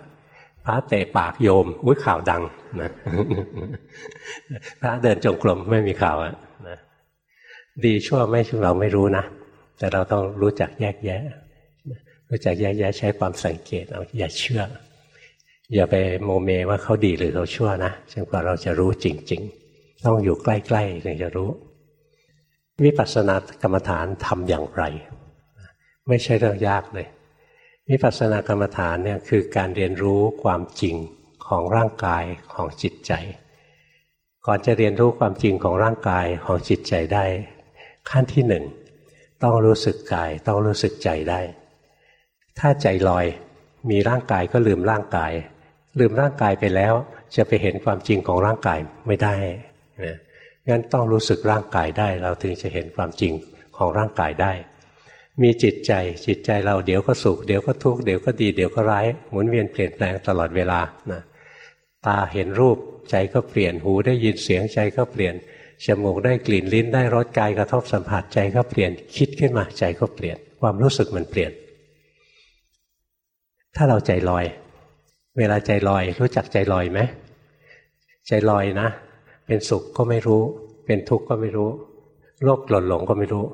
พระเตะปากโยมอุ้ยข่าวดังนะพระเดินจงกรมไม่มีข่าวอะนะดีชั่วไม่ชั่วเราไม่รู้นะแต่เราต้องรู้จักแยกแยะ รู้จักแยกแยะใช้ความสังเกตเอาอย่าเชื่อ อย่าไปโมเมว่าเขาดีหรือเขาชั่วนะจนกว่าเราจะรู้จริง ๆ ต้องอยู่ใกล้ๆถึงจะรู้ วิปัสสนากรรมฐานทำอย่างไร ไม่ใช่เรื่องยากเลยวิปัสสนากรรมฐานเนี่ยคือการเรียนรู้ความจริงของร่างกายของจิตใจ ก่อนจะเรียนรู้ความจริงของร่างกายของจิตใจได้ ขั้นที่หนึ่งต้องรู้สึกกายต้องรู้สึกใจได้ ถ้าใจลอยมีร่างกายก็ลืมร่างกาย ลืมร่างกายไปแล้ว จะไปเห็นความจริงของร่างกายไม่ได้นะงั้นต้องรู้สึกร่างกายได้ เราถึงจะเห็นความจริงของร่างกายได้ มีจิตใจจิตใจเราเดี๋ยวก็สุขเดี๋ยวก็ทุกข์เดี๋ยวก็ดีเดี๋ยวก็ร้ายหมุนเวียนเปลี่ยนแปลงตลอดเวลานะตาเห็นรูปใจก็เปลี่ยนหูได้ยินเสียงใจก็เปลี่ยนจมูกได้กลิ่นลิ้นได้รสกายกระทบสัมผัสใจก็เปลี่ยนคิดขึ้นมาใจก็เปลี่ยน ความรู้สึกมันเปลี่ยน ถ้าเราใจลอย เวลาใจลอย รู้จักใจลอยไหมใจลอยนะ เป็นสุขก็ไม่รู้ เป็นทุกข์ก็ไม่รู้ โลภหล่นหลงก็ไม่รู้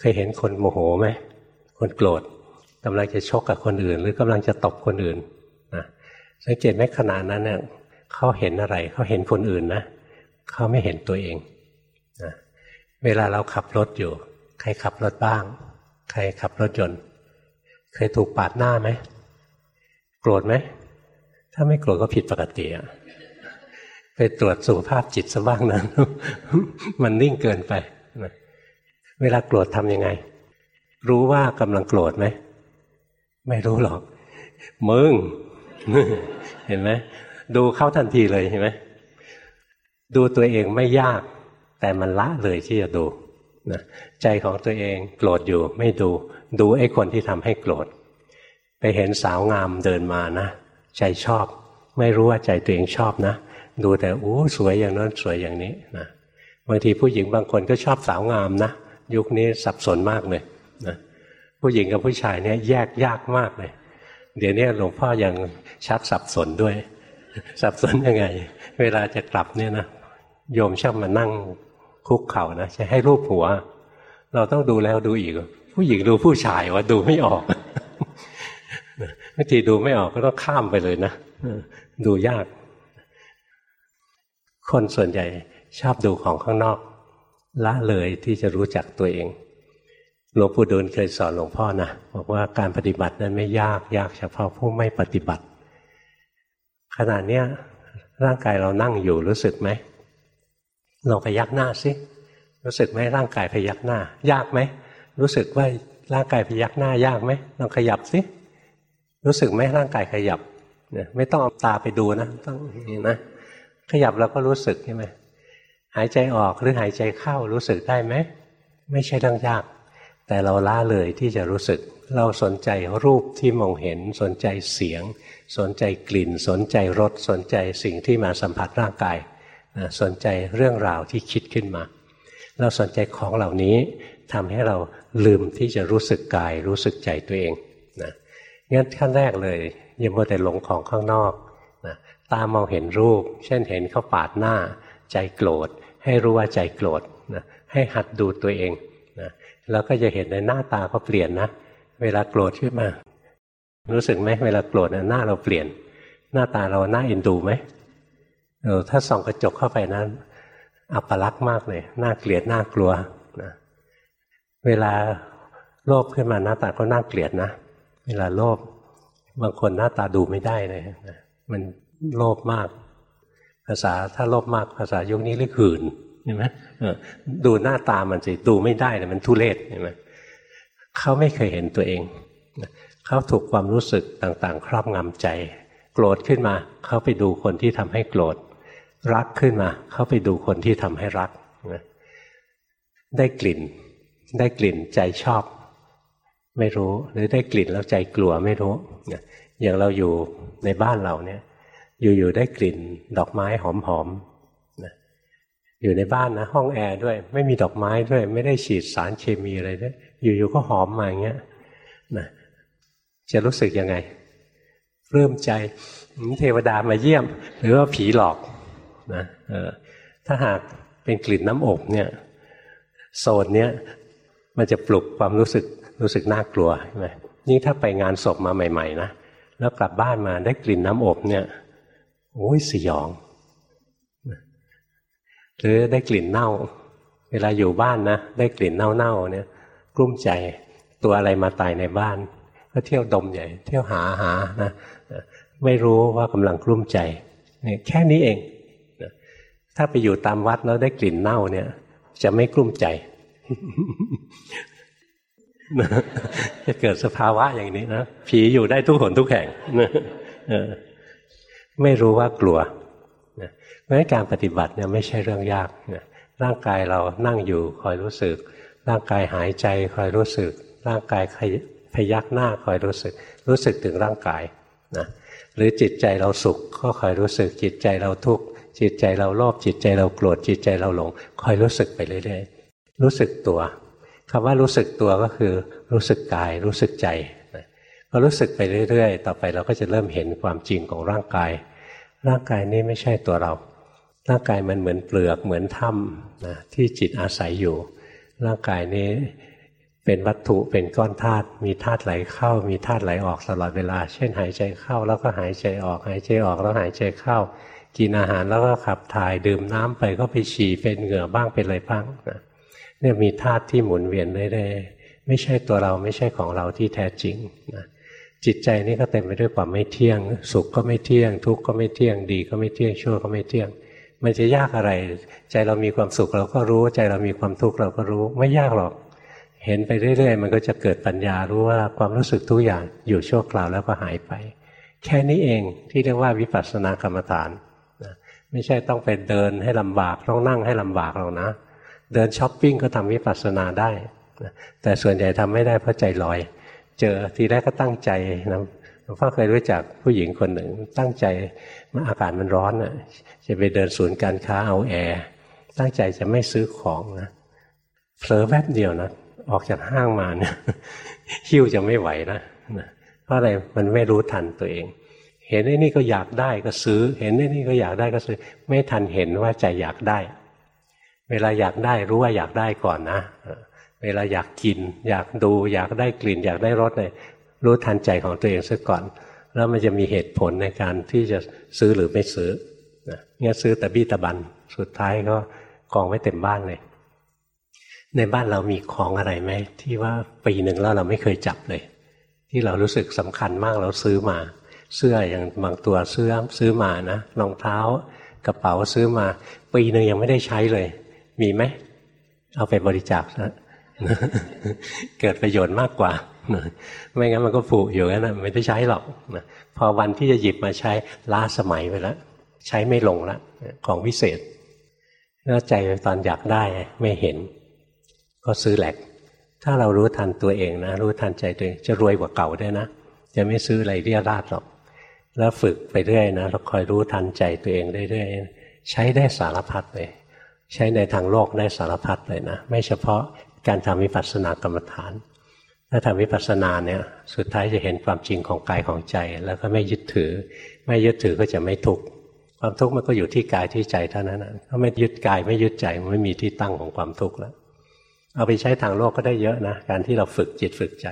เคยเห็นคนโมโหไหมคนโกรธกำลังจะชกกับคนอื่น หรือกำลังจะตบคนอื่นนะสังเกตไหมขณะนั้นเนี่ยเขาเห็นอะไรเขาเห็นคนอื่นนะเขาไม่เห็นตัวเองนะเวลาเราขับรถอยู่ ใครขับรถบ้าง ใครขับรถยนต์ เคยถูกปาดหน้าไหมโกรธไหม ถ้าไม่โกรธก็ผิดปกติอะไปตรวจสุขภาพจิตซะบ้างนะมันนิ่งเกินไปเวลาโกรธทำยังไง รู้ว่ากำลังโกรธไหม ไม่รู้หรอก มึง เห็นไหมดูเข้าทันทีเลยเห็นไหมดูตัวเองไม่ยาก แต่มันละเลยที่จะดูนะใจของตัวเองโกรธอยู่ไม่ดู ดูไอ้คนที่ทำให้โกรธ ไปเห็นสาวงามเดินมานะ ใจชอบ ไม่รู้ว่าใจตัวเองชอบนะ ดูแต่โอ้สวยอย่างนั้นสวยอย่างนี้นะบางทีผู้หญิงบางคนก็ชอบสาวงามนะ ยุคนี้สับสนมากเลยนะผู้หญิงกับผู้ชายเนี่ยแยกยากมากเลย เดี๋ยวนี้หลวงพ่อยังชักสับสนด้วย สับสนยังไง เวลาจะกลับเนี่ยนะโยมชอบมานั่งคุกเข่านะจะให้รูปหัว เราต้องดูแล้วดูอีก ผู้หญิงดูผู้ชายว่าดูไม่ออก บางทีดูไม่ออกก็ต้องข้ามไปเลยนะดูยาก คนส่วนใหญ่ชอบดูของข้างนอก ละเลยที่จะรู้จักตัวเองหลวงปู่ดูลเคยสอนหลวงพ่อนะบอกว่าการปฏิบัตินั้นไม่ยากยากเฉพาะผู้ไม่ปฏิบัติขณะเนี้ยร่างกายเรานั่งอยู่รู้สึกไหมลองพยักหน้าสิรู้สึกไหมร่างกายพยักหน้า ยากไหมรู้สึกว่าร่างกายพยักหน้ายากไหมลองขยับสิ รู้สึกไหมร่างกายขยับเนี่ยไม่ต้องเอาตาไปดูนะต้องนี่นะขยับเราก็รู้สึกใช่ไหมหายใจออกหรือหายใจเข้ารู้สึกได้ไหมไม่ใช่เรื่องยาก แต่เราล้าเลยที่จะรู้สึก เราสนใจรูปที่มองเห็น สนใจเสียง สนใจกลิ่น สนใจรสสนใจสิ่งที่มาสัมผัสร่างกายสนใจเรื่องราวที่คิดขึ้นมา เราสนใจของเหล่านี้ทำให้เราลืมที่จะรู้สึกกาย รู้สึกใจตัวเอง งั้นขั้นแรกเลยอย่ามัวแต่หลงของข้างนอกนะตามองเห็นรูป เช่นเห็นเขาปาดหน้า ใจโกรธ ให้รู้ว่าใจโกรธนะให้หัดดูตัวเองนะแล้วก็จะเห็นในหน้าตาก็เปลี่ยนนะ เวลาโกรธขึ้นมา รู้สึกไหมเวลาโกรธหน้าเราเปลี่ยน หน้าตาเราหน้าเอ็นดูไหมเออถ้าส่องกระจกเข้าไปนั้น อัปลักษณ์มากเลยน่าเกลียดน่ากลัวนะเวลาโลภขึ้นมาหน้าตาก็น่าเกลียดนะ เวลาโลภบางคนหน้าตาดูไม่ได้เลยนะมันโลภมาก ภาษาถ้าโลบมากภาษายุคนี้เรียกหื่นเห็นไหมดูหน้าตามันสิดูไม่ได้เลยมันทุเรศเห็นไหมเขาไม่เคยเห็นตัวเองเขาถูกความรู้สึกต่างๆ ครอบงำใจ โกรธขึ้นมาเขาไปดูคนที่ทำให้โกรธ รักขึ้นมาเขาไปดูคนที่ทำให้รักได้กลิ่น ได้กลิ่นใจชอบ ไม่รู้ หรือได้กลิ่นแล้วใจกลัวไม่รู้อย่างเราอยู่ในบ้านเราเนี่ย อยู่ๆได้กลิ่นดอกไม้หอมๆนะอยู่ในบ้านนะห้องแอร์ด้วย ไม่มีดอกไม้ด้วย ไม่ได้ฉีดสารเคมีอะไรด้วยอยู่ๆก็หอมมาอย่างเงี้ยนะจะรู้สึกยังไงเริ่มใจเทวดามาเยี่ยม หรือว่าผีหลอกนะถ้าหากเป็นกลิ่นน้ำอบเนี่ยโซนเนี้ยมันจะปลุกความรู้สึก รู้สึกน่ากลัวใช่ไหมยิ่งถ้าไปงานศพมาใหม่ ๆ นะ แล้วกลับบ้านมาได้กลิ่นน้ำอบเนี่ยโอ้ยสยองหรือได้กลิ่นเน่า เวลาอยู่บ้านนะ ได้กลิ่นเน่าๆเนี่ยกลุ้มใจตัวอะไรมาตายในบ้าน ก็เที่ยวดมใหญ่ เที่ยวหาหานะไม่รู้ว่ากำลังกลุ้มใจเนี่ยแค่นี้เอง ถ้าไปอยู่ตามวัดแล้วได้กลิ่นเน่าเนี่ย จะไม่กลุ้มใจ จะเกิดสภาวะอย่างนี้นะผีอยู่ได้ทุกหนทุกแห่งไม่รู้ว่ากลัวนะเพราะการปฏิบัติเนี่ยไม่ใช่เรื่องยากนะร่างกายเรานั่งอยู่คอยรู้สึก ร่างกายหายใจคอยรู้สึก ร่างกายพยักหน้าคอยรู้สึก รู้สึกถึงร่างกายนะหรือจิตใจเราสุขก็คอยรู้สึก จิตใจเราทุกข์จิตใจเราโลภจิตใจเราโกรธจิตใจเราหลง คอยรู้สึกไปเรื่อยๆรู้สึกตัว คำว่ารู้สึกตัวก็คือรู้สึกกาย รู้สึกใจพอรู้สึกไปเรื่อยๆ ต่อไปเราก็จะเริ่มเห็นความจริงของร่างกาย ร่างกายนี้ไม่ใช่ตัวเรา ร่างกายมันเหมือนเปลือกเหมือนถ้ำนะที่จิตอาศัยอยู่ ร่างกายนี้เป็นวัตถุเป็นก้อนธาตุมีธาตุไหลเข้า มีธาตุไหลออกตลอดเวลา เช่นหายใจเข้าแล้วก็หายใจออก หายใจออกแล้วหายใจเข้า กินอาหารแล้วก็ขับถ่ายดื่มน้ำไปก็ไปฉี่เป็นเหงื่อบ้างเป็นอะไรบ้างนะ เนี่ยมีธาตุที่หมุนเวียนเรื่อยๆไม่ใช่ตัวเราไม่ใช่ของเราที่แท้จริงนะจิตใจนี่ก็เต็มไปด้วยความไม่เที่ยง สุขก็ไม่เที่ยง ทุกข์ก็ไม่เที่ยงดี ก็ไม่เที่ยงชั่วก็ไม่เที่ยง มันจะยากอะไร ใจเรามีความสุขเราก็รู้ ใจเรามีความทุกข์เราก็รู้ ไม่ยากหรอก เห็นไปเรื่อยๆ มันก็จะเกิดปัญญารู้ว่าความรู้สึกทุกอย่างอยู่ชั่วคราวแล้วก็หายไป แค่นี้เองที่เรียกว่าวิปัสสนากรรมฐานไม่ใช่ต้องไปเดินให้ลำบากต้องนั่งให้ลำบากหรอกนะ เดินช้อปปิ้งก็ทำวิปัสสนาได้ แต่ส่วนใหญ่ทำไม่ได้เพราะใจลอย เจอทีแรกก็ตั้งใจนะหลวงพ่อเคยรู้จักผู้หญิงคนหนึ่ง ตั้งใจเมื่ออากาศมันร้อนน่ะจะไปเดินศูนย์การค้าเอาแอร์ตั้งใจจะไม่ซื้อของนะเผลอแวบเดียวนะออกจากห้างมาเนี่ยหิ้วจะไม่ไหวนะเพราะอะไรมันไม่รู้ทันตัวเอง เห็นไอ้นี่ก็อยากได้ก็ซื้อ เห็นไอ้นี่ก็อยากได้ก็ซื้อ ไม่ทันเห็นว่าใจอยากได้ เวลาอยากได้รู้ว่าอยากได้ก่อนนะ เวลาอยากกิน อยากดู อยากได้กลิ่น อยากได้รสเนี่ยรู้ทันใจของตัวเองซะก่อน แล้วมันจะมีเหตุผลในการที่จะซื้อหรือไม่ซื้อเนี่ยซื้อแต่บี้ตะบันสุดท้ายก็กองไว้เต็มบ้านเลย ในบ้านเรามีของอะไรไหมที่ว่าปีหนึ่งแล้วเราไม่เคยจับเลย ที่เรารู้สึกสำคัญมากเราซื้อมา เสื้ออย่างบางตัวเสื้อซื้อมานะรองเท้ากระเป๋าซื้อมา ปีหนึ่งยังไม่ได้ใช้เลย มีไหม เอาไปบริจาคนะเกิดประโยชน์มากกว่า ไม่งั้นมันก็ผูกอยู่นั่นนะไม่ได้ใช้หรอกพอวันที่จะหยิบมาใช้ล้าสมัยไปแล้ว ใช้ไม่ลงแล้วของวิเศษแล้วใจตอนอยากได้ไม่เห็น ก็ซื้อแหลก ถ้าเรารู้ทันตัวเองนะ รู้ทันใจตัวเองจะรวยกว่าเก่าได้นะ จะไม่ซื้ออะไรเรียราดหรอก แล้วฝึกไปเรื่อยนะเราคอยรู้ทันใจตัวเองเรื่อยๆใช้ได้สารพัดเลย ใช้ในทางโลกได้สารพัดเลยนะ ไม่เฉพาะการทำวิปัสสนากรรมฐาน ถ้าทำวิปัสสนาเนี่ยสุดท้ายจะเห็นความจริงของกายของใจ แล้วก็ไม่ยึดถือ ไม่ยึดถือก็จะไม่ทุกข์ความทุกข์มันก็อยู่ที่กายที่ใจเท่านั้นนะถ้าไม่ยึดกายไม่ยึดใจมันไม่มีที่ตั้งของความทุกข์แล้วเอาไปใช้ทางโลกก็ได้เยอะนะการที่เราฝึกจิตฝึกใจ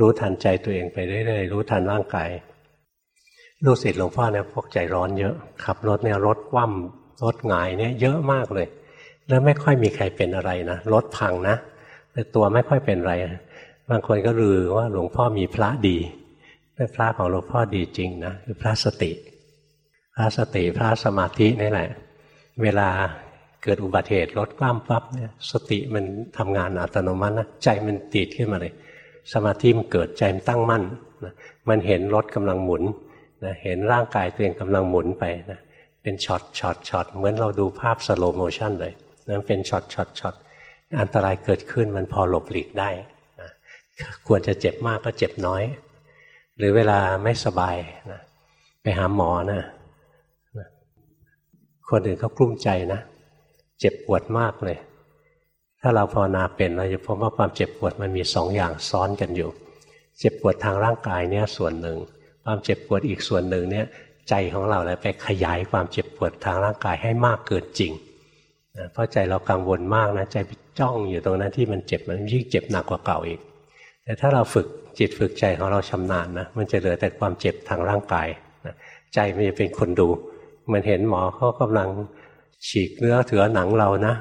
รู้ทันใจตัวเองไปเรื่อยๆรู้ทันร่างกายลูกศิษย์หลวงพ่อเนี่ยพวกใจร้อนเยอะขับรถเนี่ยรถคว่ำรถหงายเนี่ยเยอะมากเลย แล้วไม่ค่อยมีใครเป็นอะไรนะรถพังนะแต่ตัวไม่ค่อยเป็นไร บางคนก็ลือว่าหลวงพ่อมีพระดีแต่พระของหลวงพ่อดีจริงนะคือพระสติ พระสติพระสมาธินี่แหละ เวลาเกิดอุบัติเหตุรถคว่ำปั๊บเนี่ยสติมันทำงานอัตโนมัตินะใจมันดีดขึ้นมาเลย สมาธิมันเกิดใจมันตั้งมั่นนะมันเห็นรถกำลังหมุนนะเห็นร่างกายตัวเองกำลังหมุนไปนะเป็นช็อตช็อตช็อตเหมือนเราดูภาพ slow motion เลย นะเป็นช็อตช็อตช็อตอันตรายเกิดขึ้นมันพอหลบหลีกได้นะควรจะเจ็บมากก็เจ็บน้อย หรือเวลาไม่สบายนะไปหาหมอนะคนอื่นเขากลุ้มใจนะ เจ็บปวดมากเลย ถ้าเราภาวนาเป็นเราจะพบว่าความเจ็บปวดมันมีสองอย่างซ้อนกันอยู่ เจ็บปวดทางร่างกายเนี่ยส่วนหนึ่ง ความเจ็บปวดอีกส่วนหนึ่งเนี่ยใจของเราแล้วไปขยายความเจ็บปวดทางร่างกายให้มากเกินจริง นะเพราะใจเรากังวลมากนะใจไปจ้องอยู่ตรงนั้นที่มันเจ็บมันยิ่งเจ็บหนักกว่าเก่าอีก แต่ถ้าเราฝึกจิตฝึกใจของเราชำนาญนะมันจะเหลือแต่ความเจ็บทางร่างกายนะใจมันจะเป็นคนดู มันเห็นหมอเขากำลังฉีกเนื้อเถือหนังเรานะ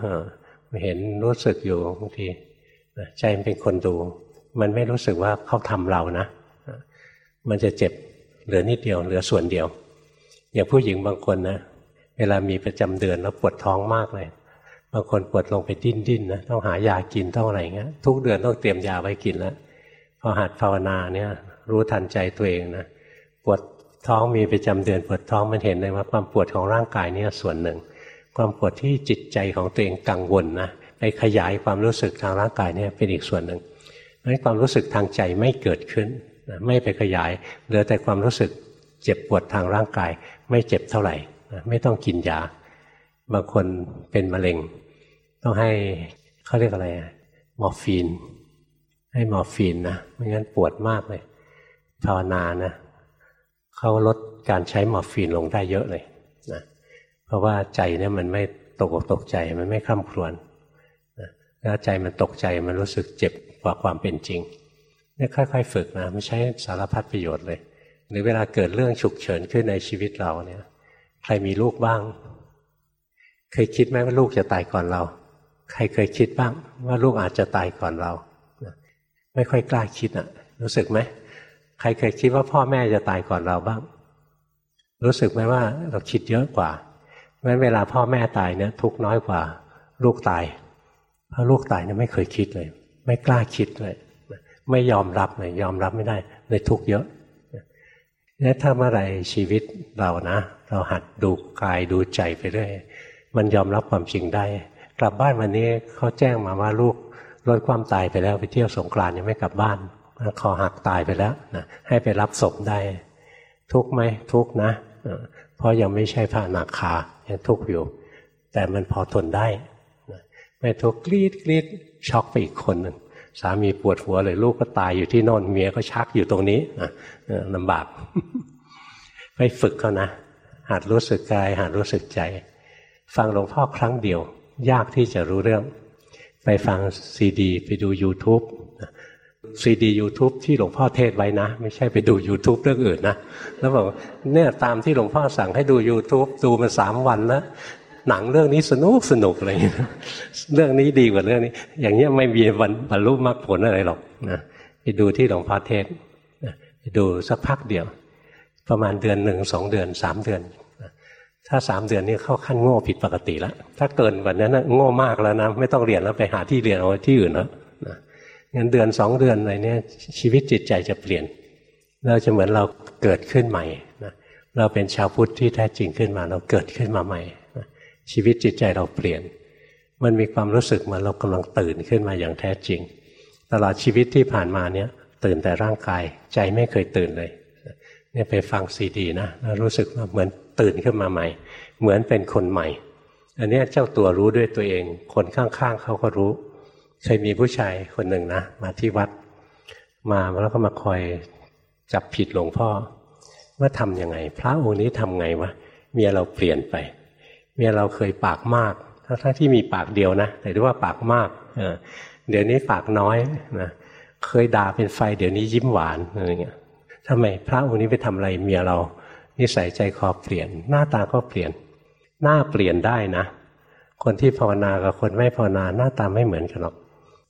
เห็นรู้สึกอยู่บางทีใจมันเป็นคนดู มันไม่รู้สึกว่าเขาทำเรานะ มันจะเจ็บเหลือนิดเดียว เหลือส่วนเดียว อย่างผู้หญิงบางคนนะเวลามีประจำเดือนแล้วปวดท้องมากเลย บางคนปวดลงไปดิ้นดิ้นนะต้องหายากินต้องอะไรเงี้ยทุกเดือนต้องเตรียมยาไว้กินแล้วพอหัดภาวนาเนี่ย รู้ทันใจตัวเองนะปวดท้องมีประจำเดือนปวดท้องมันเห็นเลยว่าความปวดของร่างกายเนี่ยส่วนหนึ่ง ความปวดที่จิตใจของตัวเองกังวลนะไปขยายความรู้สึกทางร่างกายเนี่ยเป็นอีกส่วนหนึ่งนั้นความรู้สึกทางใจไม่เกิดขึ้นไม่ไปขยายเหลือแต่ความรู้สึกเจ็บปวดทางร่างกาย ไม่เจ็บเท่าไหร่ไม่ต้องกินยา บางคนเป็นมะเร็ง ต้องให้เขาเรียกอะไรมอร์ฟีน ให้มอร์ฟีนนะไม่งั้นปวดมากเลยภาวนานะเขาลดการใช้มอร์ฟีนลงได้เยอะเลยนะเพราะว่าใจเนี่ยมันไม่ตกตกใจมันไม่คร่ำครวญนะแล้วใจมันตกใจมันรู้สึกเจ็บกว่าความเป็นจริงเนี่ยค่อย ๆ ฝึกนะไม่ใช้สารพัดประโยชน์เลย หรือเวลาเกิดเรื่องฉุกเฉินขึ้นในชีวิตเราเนี่ย ใครมีลูกบ้าง เคยคิดไหมว่าลูกจะตายก่อนเรา ใครเคยคิดบ้างว่าลูกอาจจะตายก่อนเรา ไม่ค่อยกล้าคิดอะรู้สึกไหมใครเคยคิดว่าพ่อแม่จะตายก่อนเราบ้าง รู้สึกไหมว่าเราคิดเยอะกว่าเพราะฉะนั้นเวลาพ่อแม่ตายเนี่ยทุกน้อยกว่า ลูกตายเพราะลูกตายเนี่ยไม่เคยคิดเลย ไม่กล้าคิดเลยไม่ยอมรับเลยยอมรับไม่ได้เลยทุกเยอะนี่ถ้าเมื่อไรชีวิตเรานะ เราหัดดูกายดูใจไปเรื่อยมันยอมรับความจริงได้ กลับบ้านวันนี้เขาแจ้งมาว่าลูกลดความตายไปแล้วไปเที่ยวสงกรานยังไม่กลับบ้านคอหักตายไปแล้วนะให้ไปรับศพได้ ทุกไหมทุกนะ เพราะยังไม่ใช่พระนาคายังทุกอยู่ แต่มันพอทนได้ไม่ทุกกรีดกรีดช็อกไปอีกคนหนึ่งสามีปวดหัวเลยลูกก็ตายอยู่ที่โน่นเมียก็ชักอยู่ตรงนี้ลำบากไปฝึกเขานะหัดรู้สึกกายหัดรู้สึกใจ ฟังหลวงพ่อครั้งเดียว ยากที่จะรู้เรื่อง ไปฟังซีดี ไปดู YouTube ซีดี YouTube ที่หลวงพ่อเทศไว้นะ ไม่ใช่ไปดู YouTube เรื่องอื่นนะ แล้วบอกเนี่ยตามที่หลวงพ่อสั่งให้ดู YouTube ดูมาสามวันแล้วหนังเรื่องนี้สนุกสนุกอะไรอย่างเงี้ยเรื่องนี้ดีกว่าเรื่องนี้ อย่างเงี้ยไม่มีวันบรรลุมรรคผลอะไรหรอกนะไปดูที่หลวงพ่อเทศไปดูสักพักเดียว ประมาณเดือนหนึ่งสองเดือนสามเดือน ถ้าสามเดือนนี้เข้าขั้นโง่ผิดปกติแล้ว ถ้าเกินกว่านั้นโง่มากแล้วนะไม่ต้องเรียนแล้วไปหาที่เรียนเอาที่อื่นแล้วนะงั้นเดือนสองเดือนอะไรเนี่ยชีวิตจิตใจจะเปลี่ยน เราจะเหมือนเราเกิดขึ้นใหม่นะเราเป็นชาวพุทธที่แท้จริงขึ้นมา เราเกิดขึ้นมาใหม่นะชีวิตจิตใจเราเปลี่ยน มันมีความรู้สึกเหมือนเรากำลังตื่นขึ้นมาอย่างแท้จริง ตลอดชีวิตที่ผ่านมาเนี่ยตื่นแต่ร่างกายใจไม่เคยตื่นเลยเนี่ยไปฟังซีดีนะรู้สึกว่าเหมือน ตื่นขึ้นมาใหม่ เหมือนเป็นคนใหม่ อันนี้เจ้าตัวรู้ด้วยตัวเอง คนข้างๆเขาก็รู้ เคยมีผู้ชายคนหนึ่งนะ มาที่วัด มาแล้วก็มาคอยจับผิดหลวงพ่อ ว่าทำยังไง พระองค์นี้ทำไงวะเมียเราเปลี่ยนไป เมียเราเคยปากมากทั้งที่มีปากเดียวนะ แต่ด้วยว่าปากมากเดี๋ยวนี้ปากน้อยนะเคยด่าเป็นไฟเดี๋ยวนี้ยิ้มหวานอะไรเงี้ยทำไมพระองค์นี้ไปทำอะไรเมียเรา นิสัยใจคอเปลี่ยน หน้าตาก็เปลี่ยน หน้าเปลี่ยนได้นะ คนที่ภาวนากับคนไม่ภาวนาหน้าตาไม่เหมือนกันหรอก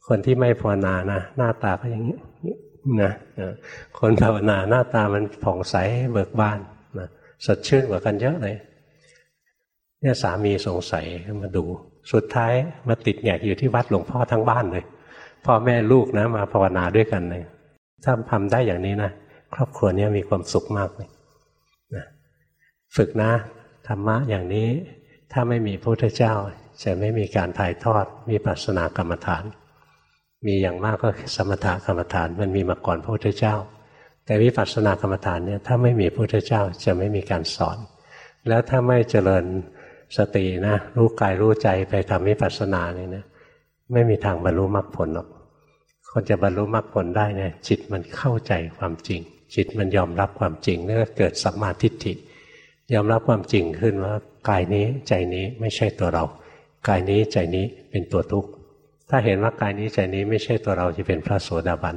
คนที่ไม่ภาวนานะหน้าตาก็อย่างนี้นะคนภาวนาหน้าตามันผ่องใสเบิกบานนะสดชื่นกว่ากันเยอะเลยเนี่ยสามีสงสัยมาดู สุดท้ายมาติดแงกอยู่ที่วัดหลวงพ่อทั้งบ้านเลยพ่อแม่ลูกนะมาภาวนาด้วยกันเลยถ้าทำได้อย่างนี้นะครอบครัวนี้มีความสุขมากเลย ฝึกนะธรรมะอย่างนี้ถ้าไม่มีพระพุทธเจ้าจะไม่มีการถ่ายทอดมีปัสนากรรมฐาน มีอย่างมากก็สมถกรรมฐานมันมีมาก่อนพระพุทธเจ้า แต่วิปัสสนากรรมฐานเนี่ยถ้าไม่มีพระพุทธเจ้าจะไม่มีการสอน แล้วถ้าไม่เจริญสตินะรู้กายรู้ใจไปทำวิปัสสนาเนี่ยนะไม่มีทางบรรลุมรรคผลหรอกคนจะบรรลุมรรคผลได้เนี่ยจิตมันเข้าใจความจริง จิตมันยอมรับความจริงแล้วก็เกิดสัมมาทิฏฐิ ยอมรับความจริงขึ้นว่ากายนี้ใจนี้ไม่ใช่ตัวเรา กายนี้ใจนี้เป็นตัวทุกข์ถ้าเห็นว่ากายนี้ใจนี้ไม่ใช่ตัวเราจะเป็นพระโสดาบัน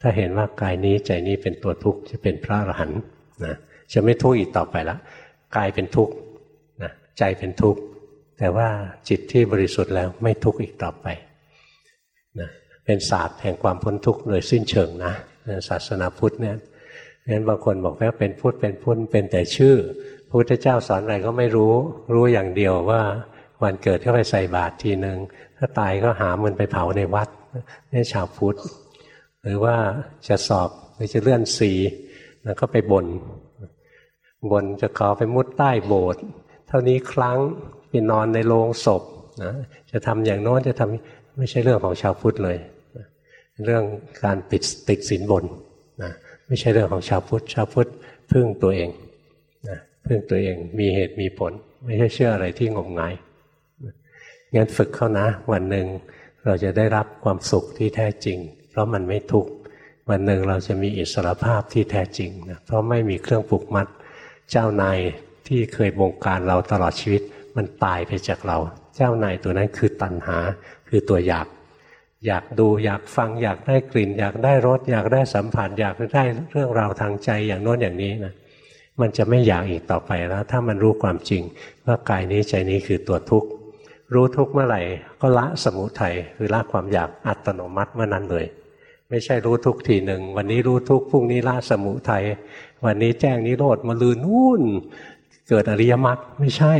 ถ้าเห็นว่ากายนี้ใจนี้เป็นตัวทุกข์จะเป็นพระอรหันต์นะจะไม่ทุกข์อีกต่อไปละกายเป็นทุกข์นะใจเป็นทุกข์แต่ว่าจิตที่บริสุทธิ์แล้วไม่ทุกข์อีกต่อไปนะเป็นศาสตร์แห่งความพ้นทุกข์โดยสิ้นเชิงนะศาสนาพุทธเนี่ยงั้นบางคนบอกว่าเป็นพุทธเป็นพุทธเป็นแต่ชื่อ พระพุทธเจ้าสอนอะไรก็ไม่รู้ รู้อย่างเดียวว่าวันเกิดก็ไปใส่บาตรทีหนึ่งถ้าตายก็หามันไปเผาในวัดนี่ชาวพุทธ หรือว่าจะสอบหรือจะเลื่อนสีแล้วก็ไปบนบ่นจะขอไปมุดใต้โบสถ์เท่านี้ครั้งไปนอนในโรงศพนะจะทำอย่างโน้นจะทำไม่ใช่เรื่องของชาวพุทธเลย เรื่องการติดติดสินบนนะไม่ใช่เรื่องของชาวพุทธชาวพุทธพึ่งตัวเอง พึ่งตัวเองมีเหตุมีผล ไม่ใช่เชื่ออะไรที่งมงายงั้นฝึกเข้านะ วันหนึ่งเราจะได้รับความสุขที่แท้จริง เพราะมันไม่ทุกข์วันหนึ่งเราจะมีอิสรภาพที่แท้จริงนะเพราะไม่มีเครื่องผูกมัด เจ้านายที่เคยบงการเราตลอดชีวิต มันตายไปจากเรา เจ้านายตัวนั้นคือตัณหา คือตัวอยาก อยากดูอยากฟังอยากได้กลิ่น อยากได้รสอยากได้สัมผัสอยากได้เรื่องราวทางใจอย่างโน้นอย่างนี้นะ มันจะไม่อยากอีกต่อไปแล้ว ถ้ามันรู้ความจริงว่ากายนี้ใจนี้คือตัวทุกข์รู้ทุกเมื่อไหร่ก็ละสมุทัยคือละความอยากอัตโนมัติเมื่อนั้นเลย ไม่ใช่รู้ทุกทีหนึ่งวันนี้รู้ทุกพรุ่งนี้ละสมุทัยวันนี้แจ้งนิโรธมาลืนนู่น เกิดอริยมรรคไม่ใช่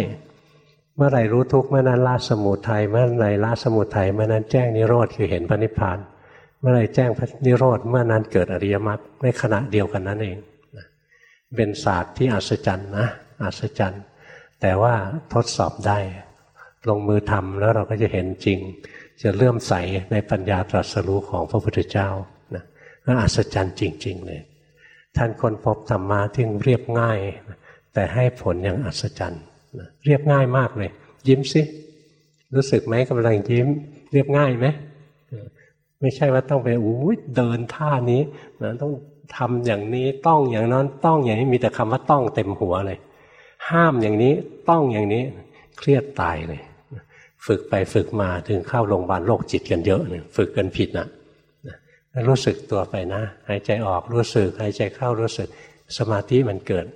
เมื่อไหร่รู้ทุกเมื่อนั้นละสมุทัยเมื่อไหร่ละสมุทัยเมื่อนั้นแจ้งนิโรธคือเห็นพระนิพพาน เมื่อไหร่แจ้งพระนิโรธเมื่อนั้นเกิดอริยมรรคในขณะเดียวกันนั่นเอง เป็นศาสตร์ที่อัศจรรย์นะอัศจรรย์ แต่ว่าทดสอบได้ ลงมือทำแล้วเราก็จะเห็นจริง จะเลื่อมใสในปัญญาตรัสรู้ของพระพุทธเจ้านะก็อัศจรรย์จริง ๆ เลย ท่านคนพบธรรมะที่เรียบง่าย แต่ให้ผลอย่างอัศจรรย์เรียบง่ายมากเลย ยิ้มสิรู้สึกไหมกำลังยิ้ม เรียบง่ายไหมไม่ใช่ว่าต้องไปอู้เดินท่านี้นะต้อง ทำอย่างนี้ต้องอย่างนั้นต้องอย่างนี้มีแต่คำว่าต้องเต็มหัวเลย ห้ามอย่างนี้ต้องอย่างนี้เครียดตายเลย ฝึกไปฝึกมาถึงเข้าโรงพยาบาลโรคจิตกันเยอะเนี่ยฝึกกันผิดนะรู้สึกตัวไปนะ หายใจออกรู้สึกหายใจเข้ารู้สึกสมาธิมันเกิด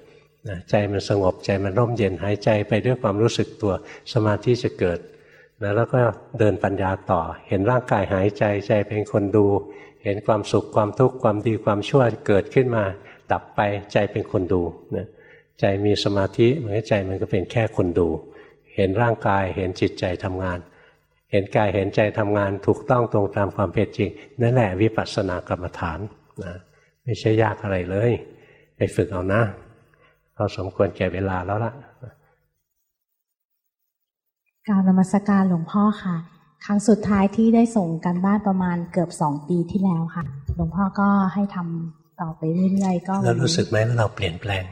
นะใจมันสงบใจมันร่มเย็นหายใจไปด้วยความรู้สึกตัวสมาธิจะเกิดนะแล้วก็เดินปัญญาต่อ เห็นร่างกายหายใจใจเป็นคนดู เห็นความสุขความทุกข์ความดีความชั่วเกิดขึ้นมา ดับไปใจเป็นคนดูนะใจมีสมาธิเหมือนใจมันก็เป็นแค่คนดู เห็นร่างกายเห็นจิตใจทำงาน เห็นกายเห็นใจทำงานถูกต้องตรงตามความเป็นจริง นั่นแหละวิปัสสนากรรมฐานนะไม่ใช่ยากอะไรเลย ไปฝึกเอานะเราสมควรแก่เวลาแล้วล่ะการนมัสการหลวงพ่อค่ะ ครั้งสุดท้ายที่ได้ส่งกันบ้านประมาณเกือบสองปีที่แล้วค่ะ หลวงพ่อก็ให้ทำต่อไปเรื่อยๆก็แล้วรู้สึกไหมว่าเราเปลี่ยนแปลง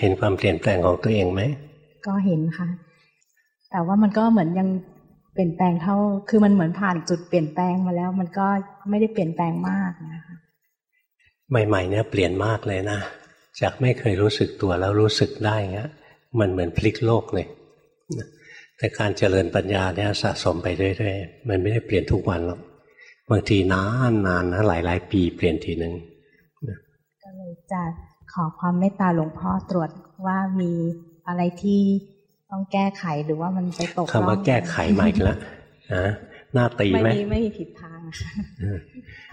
เห็นความเปลี่ยนแปลงของตัวเองไหม ก็เห็นค่ะ แต่ว่ามันก็เหมือนยังเปลี่ยนแปลงเท่า คือมันเหมือนผ่านจุดเปลี่ยนแปลงมาแล้ว มันก็ไม่ได้เปลี่ยนแปลงมากนะคะใหม่ๆเนี่ยเปลี่ยนมากเลยนะจากไม่เคยรู้สึกตัวแล้วรู้สึกได้เงี้ยมันเหมือนพลิกโลกเลย แต่การเจริญปัญญาเนี่ยสะสมไปเรื่อยๆมันไม่ได้เปลี่ยนทุกวันหรอกบางทีนานนานนะหลายหลายปีเปลี่ยนทีหนึ่งก็เลยจะขอความเมตตาหลวงพ่อตรวจว่ามีอะไรที่ต้องแก้ไขหรือว่ามันไปตกคำว่าแก้ไขใหม่ละนะหน้าตีไหมไม่มีไม่มีผิดทาง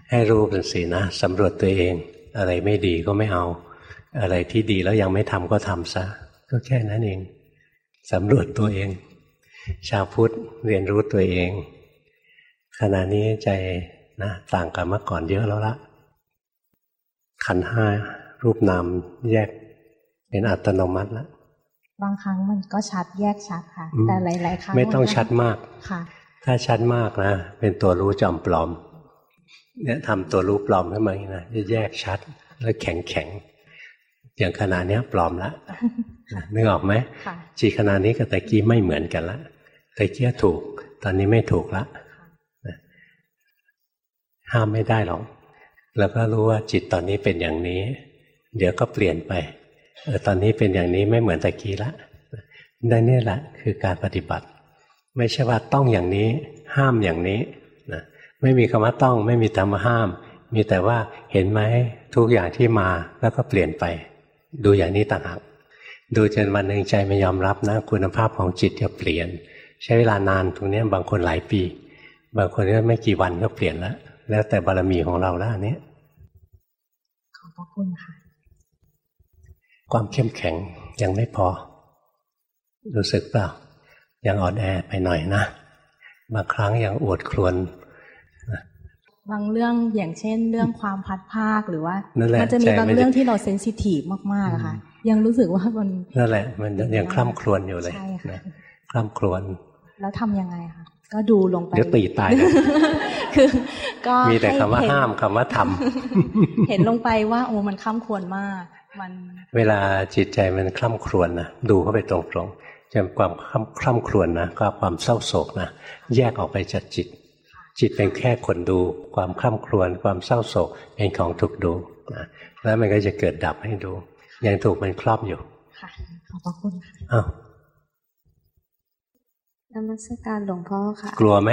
ให้รู้เป็นสินะสำรวจตัวเอง อะไรไม่ดีก็ไม่เอา อะไรที่ดีแล้วยังไม่ทำก็ทำซะ ก็แค่นั้นเองสำรวจตัวเอง ชาวพุทธเรียนรู้ตัวเอง ขณะนี้ใจนะต่างกับเมื่อก่อนเยอะแล้วละขันห้ารูปนามแยกเป็นอัตโนมัติแล้วบางครั้งมันก็ชัดแยกชัดค่ะ แต่หลาย ๆ ครั้งไม่ต้องชัดมากค่ะ ถ้าชัดมากนะ เป็นตัวรู้จอมปลอม เนี่ยทำตัวรู้ปลอมขึ้นมานะจะแยกชัดแล้วแข็งแข็งอย่างขนาดนี้ปลอมละนึกออกไหมจีขนาดนี้กับตะกี้ไม่เหมือนกันละ ตะเกี้ถูก ตอนนี้ไม่ถูกละห้ามไม่ได้หรอกแล้วก็รู้ว่าจิตตอนนี้เป็นอย่างนี้ เดี๋ยวก็เปลี่ยนไปเออตอนนี้เป็นอย่างนี้ไม่เหมือนตะกี้ละนั่นนี่แหละคือการปฏิบัติ ไม่ใช่ว่าต้องอย่างนี้ ห้ามอย่างนี้นะไม่มีคำว่าต้อง ไม่มีคำว่าห้าม มีแต่ว่าเห็นไหมทุกอย่างที่มาแล้วก็เปลี่ยนไป ดูอย่างนี้ต่างหากดูจนวันหนึ่งใจไม่ยอมรับนะคุณภาพของจิตจะเปลี่ยน ใช้เวลานานตรงนี้บางคนหลายปี บางคนก็ไม่กี่วันก็เปลี่ยนแล้ว แล้วแต่บารมีของเราแล้วอันนี้ขอบพระคุณค่ะ ความเข้มแข็งยังไม่พอ รู้สึกเปล่า ยังอ่อนแอไปหน่อยนะบางครั้งยังอวดครวนบางเรื่องอย่างเช่น เรื่องความพัดภาคหรือว่ามันจะมีบางเรื่องที่เราเซนซิทีฟมากๆค่ะ ยังรู้สึกว่ามันนั่นแหละ มันยังคล่ำครวนอยู่เลยใช่ค่ะ คล่ำครวนแล้วทํำยังไงคะก็ดูลงไปเดี๋ยวตีตายคือก็มีแต่คำว่าห้ามคำว่าทำเห็นลงไปว่าโอ้มันคล่ำครวนมาก มัน เวลาจิตใจมันคล่ำครวญนะดูเข้าไปตรงจำความคร่ำคร่ำครวญนะก็ความเศร้าโศกนะแยกออกไปจากจิต จิตเป็นแค่คนดู ความคร่ำครวญความเศร้าโศกเป็นของถูกดูนะแล้วมันก็จะเกิดดับให้ดู ยังถูกมันครอบอยู่ค่ะขอบพระคุณค่ะอ้าว นมัสการหลวงพ่อค่ะ กลัวไหม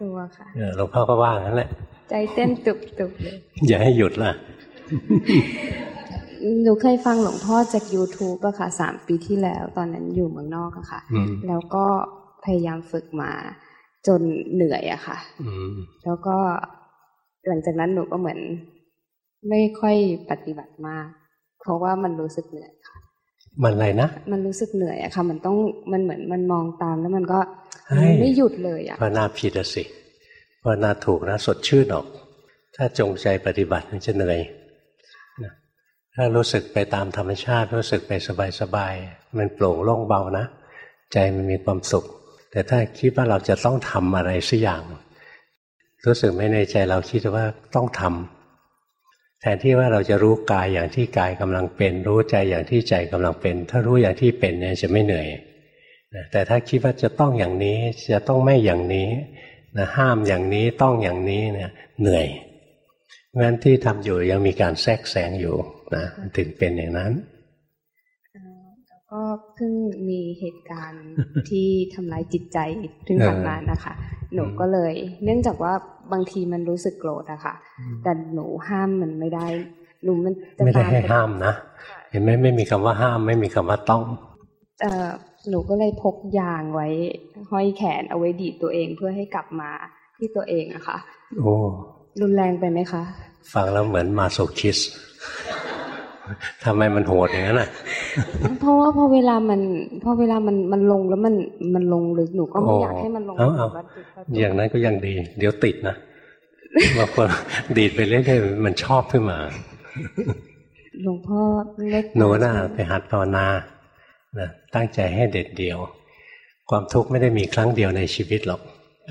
กลัวค่ะเออหลวงพ่อก็ว่างั้นแหละ ใจเต้นตุบๆเลย อย่าให้หยุดล่ะ หนูเคยฟังหลวงพ่อจาก YouTube อะค่ะสามปีที่แล้ว ตอนนั้นอยู่เมืองนอกอะค่ะอืมแล้วก็พยายามฝึกมาจนเหนื่อยอะค่ะอืมแล้วก็หลังจากนั้นหนูก็เหมือน ไม่ค่อยปฏิบัติมาก เพราะว่ามันรู้สึกเหนื่อยค่ะ มันอะไรนะ มันรู้สึกเหนื่อยอะค่ะ มันต้องมันเหมือนมันมองตามแล้วมันก็เฮ้ยไม่หยุดเลยอะภาวนาผิดอะสิภาวนาถูกนะสดชื่นออก ถ้าจงใจปฏิบัติมันจะเหนื่อยนะถ้ารู้สึกไปตามธรรมชาติรู้สึกไปสบายๆมันโปร่งโล่งเบานะ ใจมันมีความสุข แต่ถ้าคิดว่าเราจะต้องทำอะไรสักอย่าง รู้สึกไหมในใจเราคิดว่าต้องทำ แทนที่ว่าเราจะรู้กายอย่างที่กายกำลังเป็น รู้ใจอย่างที่ใจกำลังเป็น ถ้ารู้อย่างที่เป็นเนี่ยจะไม่เหนื่อยนะแต่ถ้าคิดว่าจะต้องอย่างนี้จะต้องไม่อย่างนี้นะห้ามอย่างนี้ต้องอย่างนี้เนี่ยเหนื่อยเพราะฉะนั้นที่ทำอยู่ยังมีการแทรกแซงอยู่นะมันถึงเป็นอย่างนั้น ก็เพิ่งมีเหตุการณ์ที่ทำร้ายจิตใจเพิ่งผ่านมานะคะ หนูก็เลย เนื่องจากว่าบางทีมันรู้สึกโกรธอะค่ะ แต่หนูห้ามมันไม่ได้ หนูมันจะไม่ได้ตามให้ปห้ามนะ เห็นไหมไม่มีคำว่าห้าม ไม่มีคำว่าต้อง เอ่อหนูก็เลยพกยางไว้ ห้อยแขนเอาไว้ดีดตัวเองเพื่อให้กลับมาที่ตัวเองอะค่ะ โอ้ รุนแรงไปไหมคะ ฟังแล้วเหมือนมาโซคิส ทำไมมันโหดอย่างนั้นอะ เพราะว่าพอเวลามันพอเวลามันมันลงแล้วมันมันลงลึกหนูก็ไม่โอ้อยากให้มันลงเอาเอาวัดจุดวัดอจุย่าดงนั้นก็ยังดี เดี๋ยวติดนะบางคนดีดไปเรื่อยๆมันชอบขึ้นมาหลวงพ่อเล็กหนูน่ะใช่ไหมไปหัดภาวนานะตั้งใจให้เด็ดเดี่ยว ความทุกข์ไม่ได้มีครั้งเดียวในชีวิตหรอก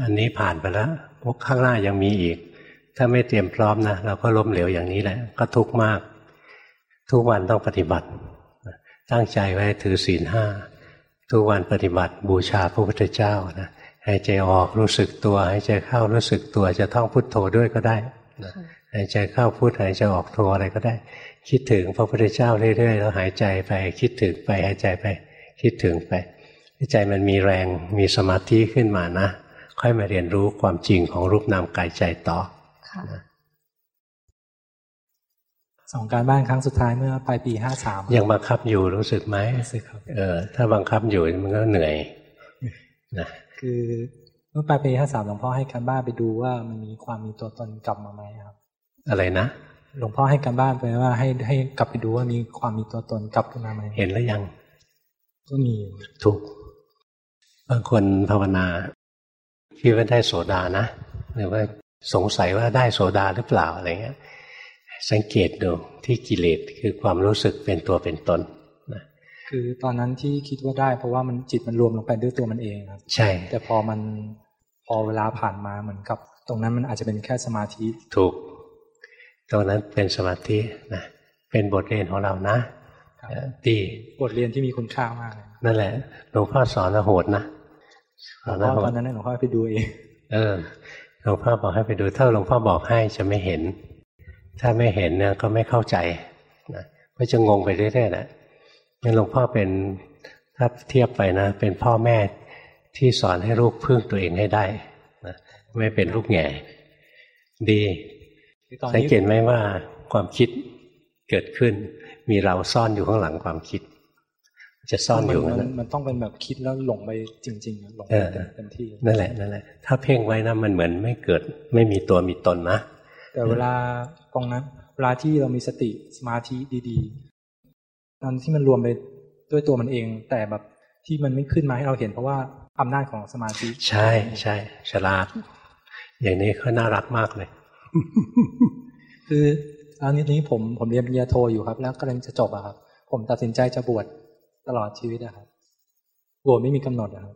อันนี้ผ่านไปแล้วพวกข้างหน้ายังมีอีก ถ้าไม่เตรียมพร้อมนะเราก็ล้มเหลวอย่างนี้แหละ ก็ทุกข์มาก ทุกวันต้องปฏิบัติ ตั้งใจไว้ถือศีลห้าทุกวันปฏิบัติบูชาพระพุทธเจ้านะหายใจออกรู้สึกตัวหายใจเข้ารู้สึกตัวจะท่องพุทโธด้วยก็ได้นะหายใจเข้าพุทหายใจออกโธอะไรก็ได้ คิดถึงพระพุทธเจ้าเรื่อยๆแล้วหายใจไปคิดถึงไปหายใจไป คิดถึงไปใจมันมีแรงมีสมาธิขึ้นมานะ ค่อยมาเรียนรู้ความจริงของรูปนามกายใจต่อค่ะ ส่งการบ้านครั้งสุดท้ายเมื่อปลายปีห้าสามยังบังคับอยู่รู้สึกไหมรู้สึกครับเออถ้าบังคับอยู่มันก็เหนื่อยนะคือเมื่อปลายปีห้าสามหลวงพ่อให้การบ้านไปดูว่ามันมีความมีตัวตนกลับมาไหมครับ อะไรนะหลวงพ่อให้การบ้านไปว่าให้ให้กลับไปดูว่ามีความมีตัวตนกลับขึ้นมาไหมเห็นแล้วยัง ก็มีถูกบางคนภาวนาคิดว่าได้โสดานะหรือว่าสงสัยว่าได้โสดาหรือเปล่าอะไรเงี้ย สังเกตดูที่กิเลสคือความรู้สึกเป็นตัวเป็นตนนะคือตอนนั้นที่คิดว่าได้ เพราะว่ามันจิตมันรวมลงไปด้วยตัวมันเองครับ ใช่ แต่พอมันพอเวลาผ่านมาเหมือนกับ ตรงนั้นมันอาจจะเป็นแค่สมาธิถูก ตรงนั้นเป็นสมาธินะเป็นบทเรียนของเรานะครับเอ่อดีบทเรียนที่มีคุณค่ามากเลยนั่นแหละหลวงพ่อสอนว่าโหดนะสหลอวนงว่าพ่อโหตอดนนั้นหลวงพ่อไปดูเองเออหลวงพ่อบอกให้ไปดูถ้าหลวงพ่อบอกให้จะไม่เห็น ถ้าไม่เห็นเนี่ยก็ไม่เข้าใจนะก็จะงงไปเรื่อยๆแหละงั้นหลวงพ่อเป็นถ้าเทียบไปนะ เป็นพ่อแม่ที่สอนให้ลูกพึ่งตัวเองให้ได้นะไม่เป็นลูกแง่ดีคือตอนสังนี้เกตไหมว่าความคิดเกิดขึ้น มีเราซ่อนอยู่ข้างหลังความคิด จะซ่อนอยู่มันั่นมันะมันต้องเป็นแบบคิดแล้วหลงไปจริงๆอะหลงเอไปอเต็มที่นั่นแหละนั่นแหละ ถ้าเพ่งไว้นะมันเหมือนไม่เกิด ไม่มีตัวมีตนนะ แต่เวลาตรงนั้น เวลาที่เรามีสติสมาธิดีๆตอนที่มันรวมไปด้วยตัวมันเอง แต่แบบที่มันไม่ขึ้นมาให้เราเห็นเพราะว่าอำนาจของสมาธิ ใช่ใช่ฉลาด อย่างนี้เขาน่ารักมากเลย คืออันนี้นี้ผมผมเรียนปริญญาโทอยู่ครับ แล้วกำลังจะจบอะครับ ผมตัดสินใจจะบวชตลอดชีวิตอะครับบวชไม่มีกำหนดอะครับ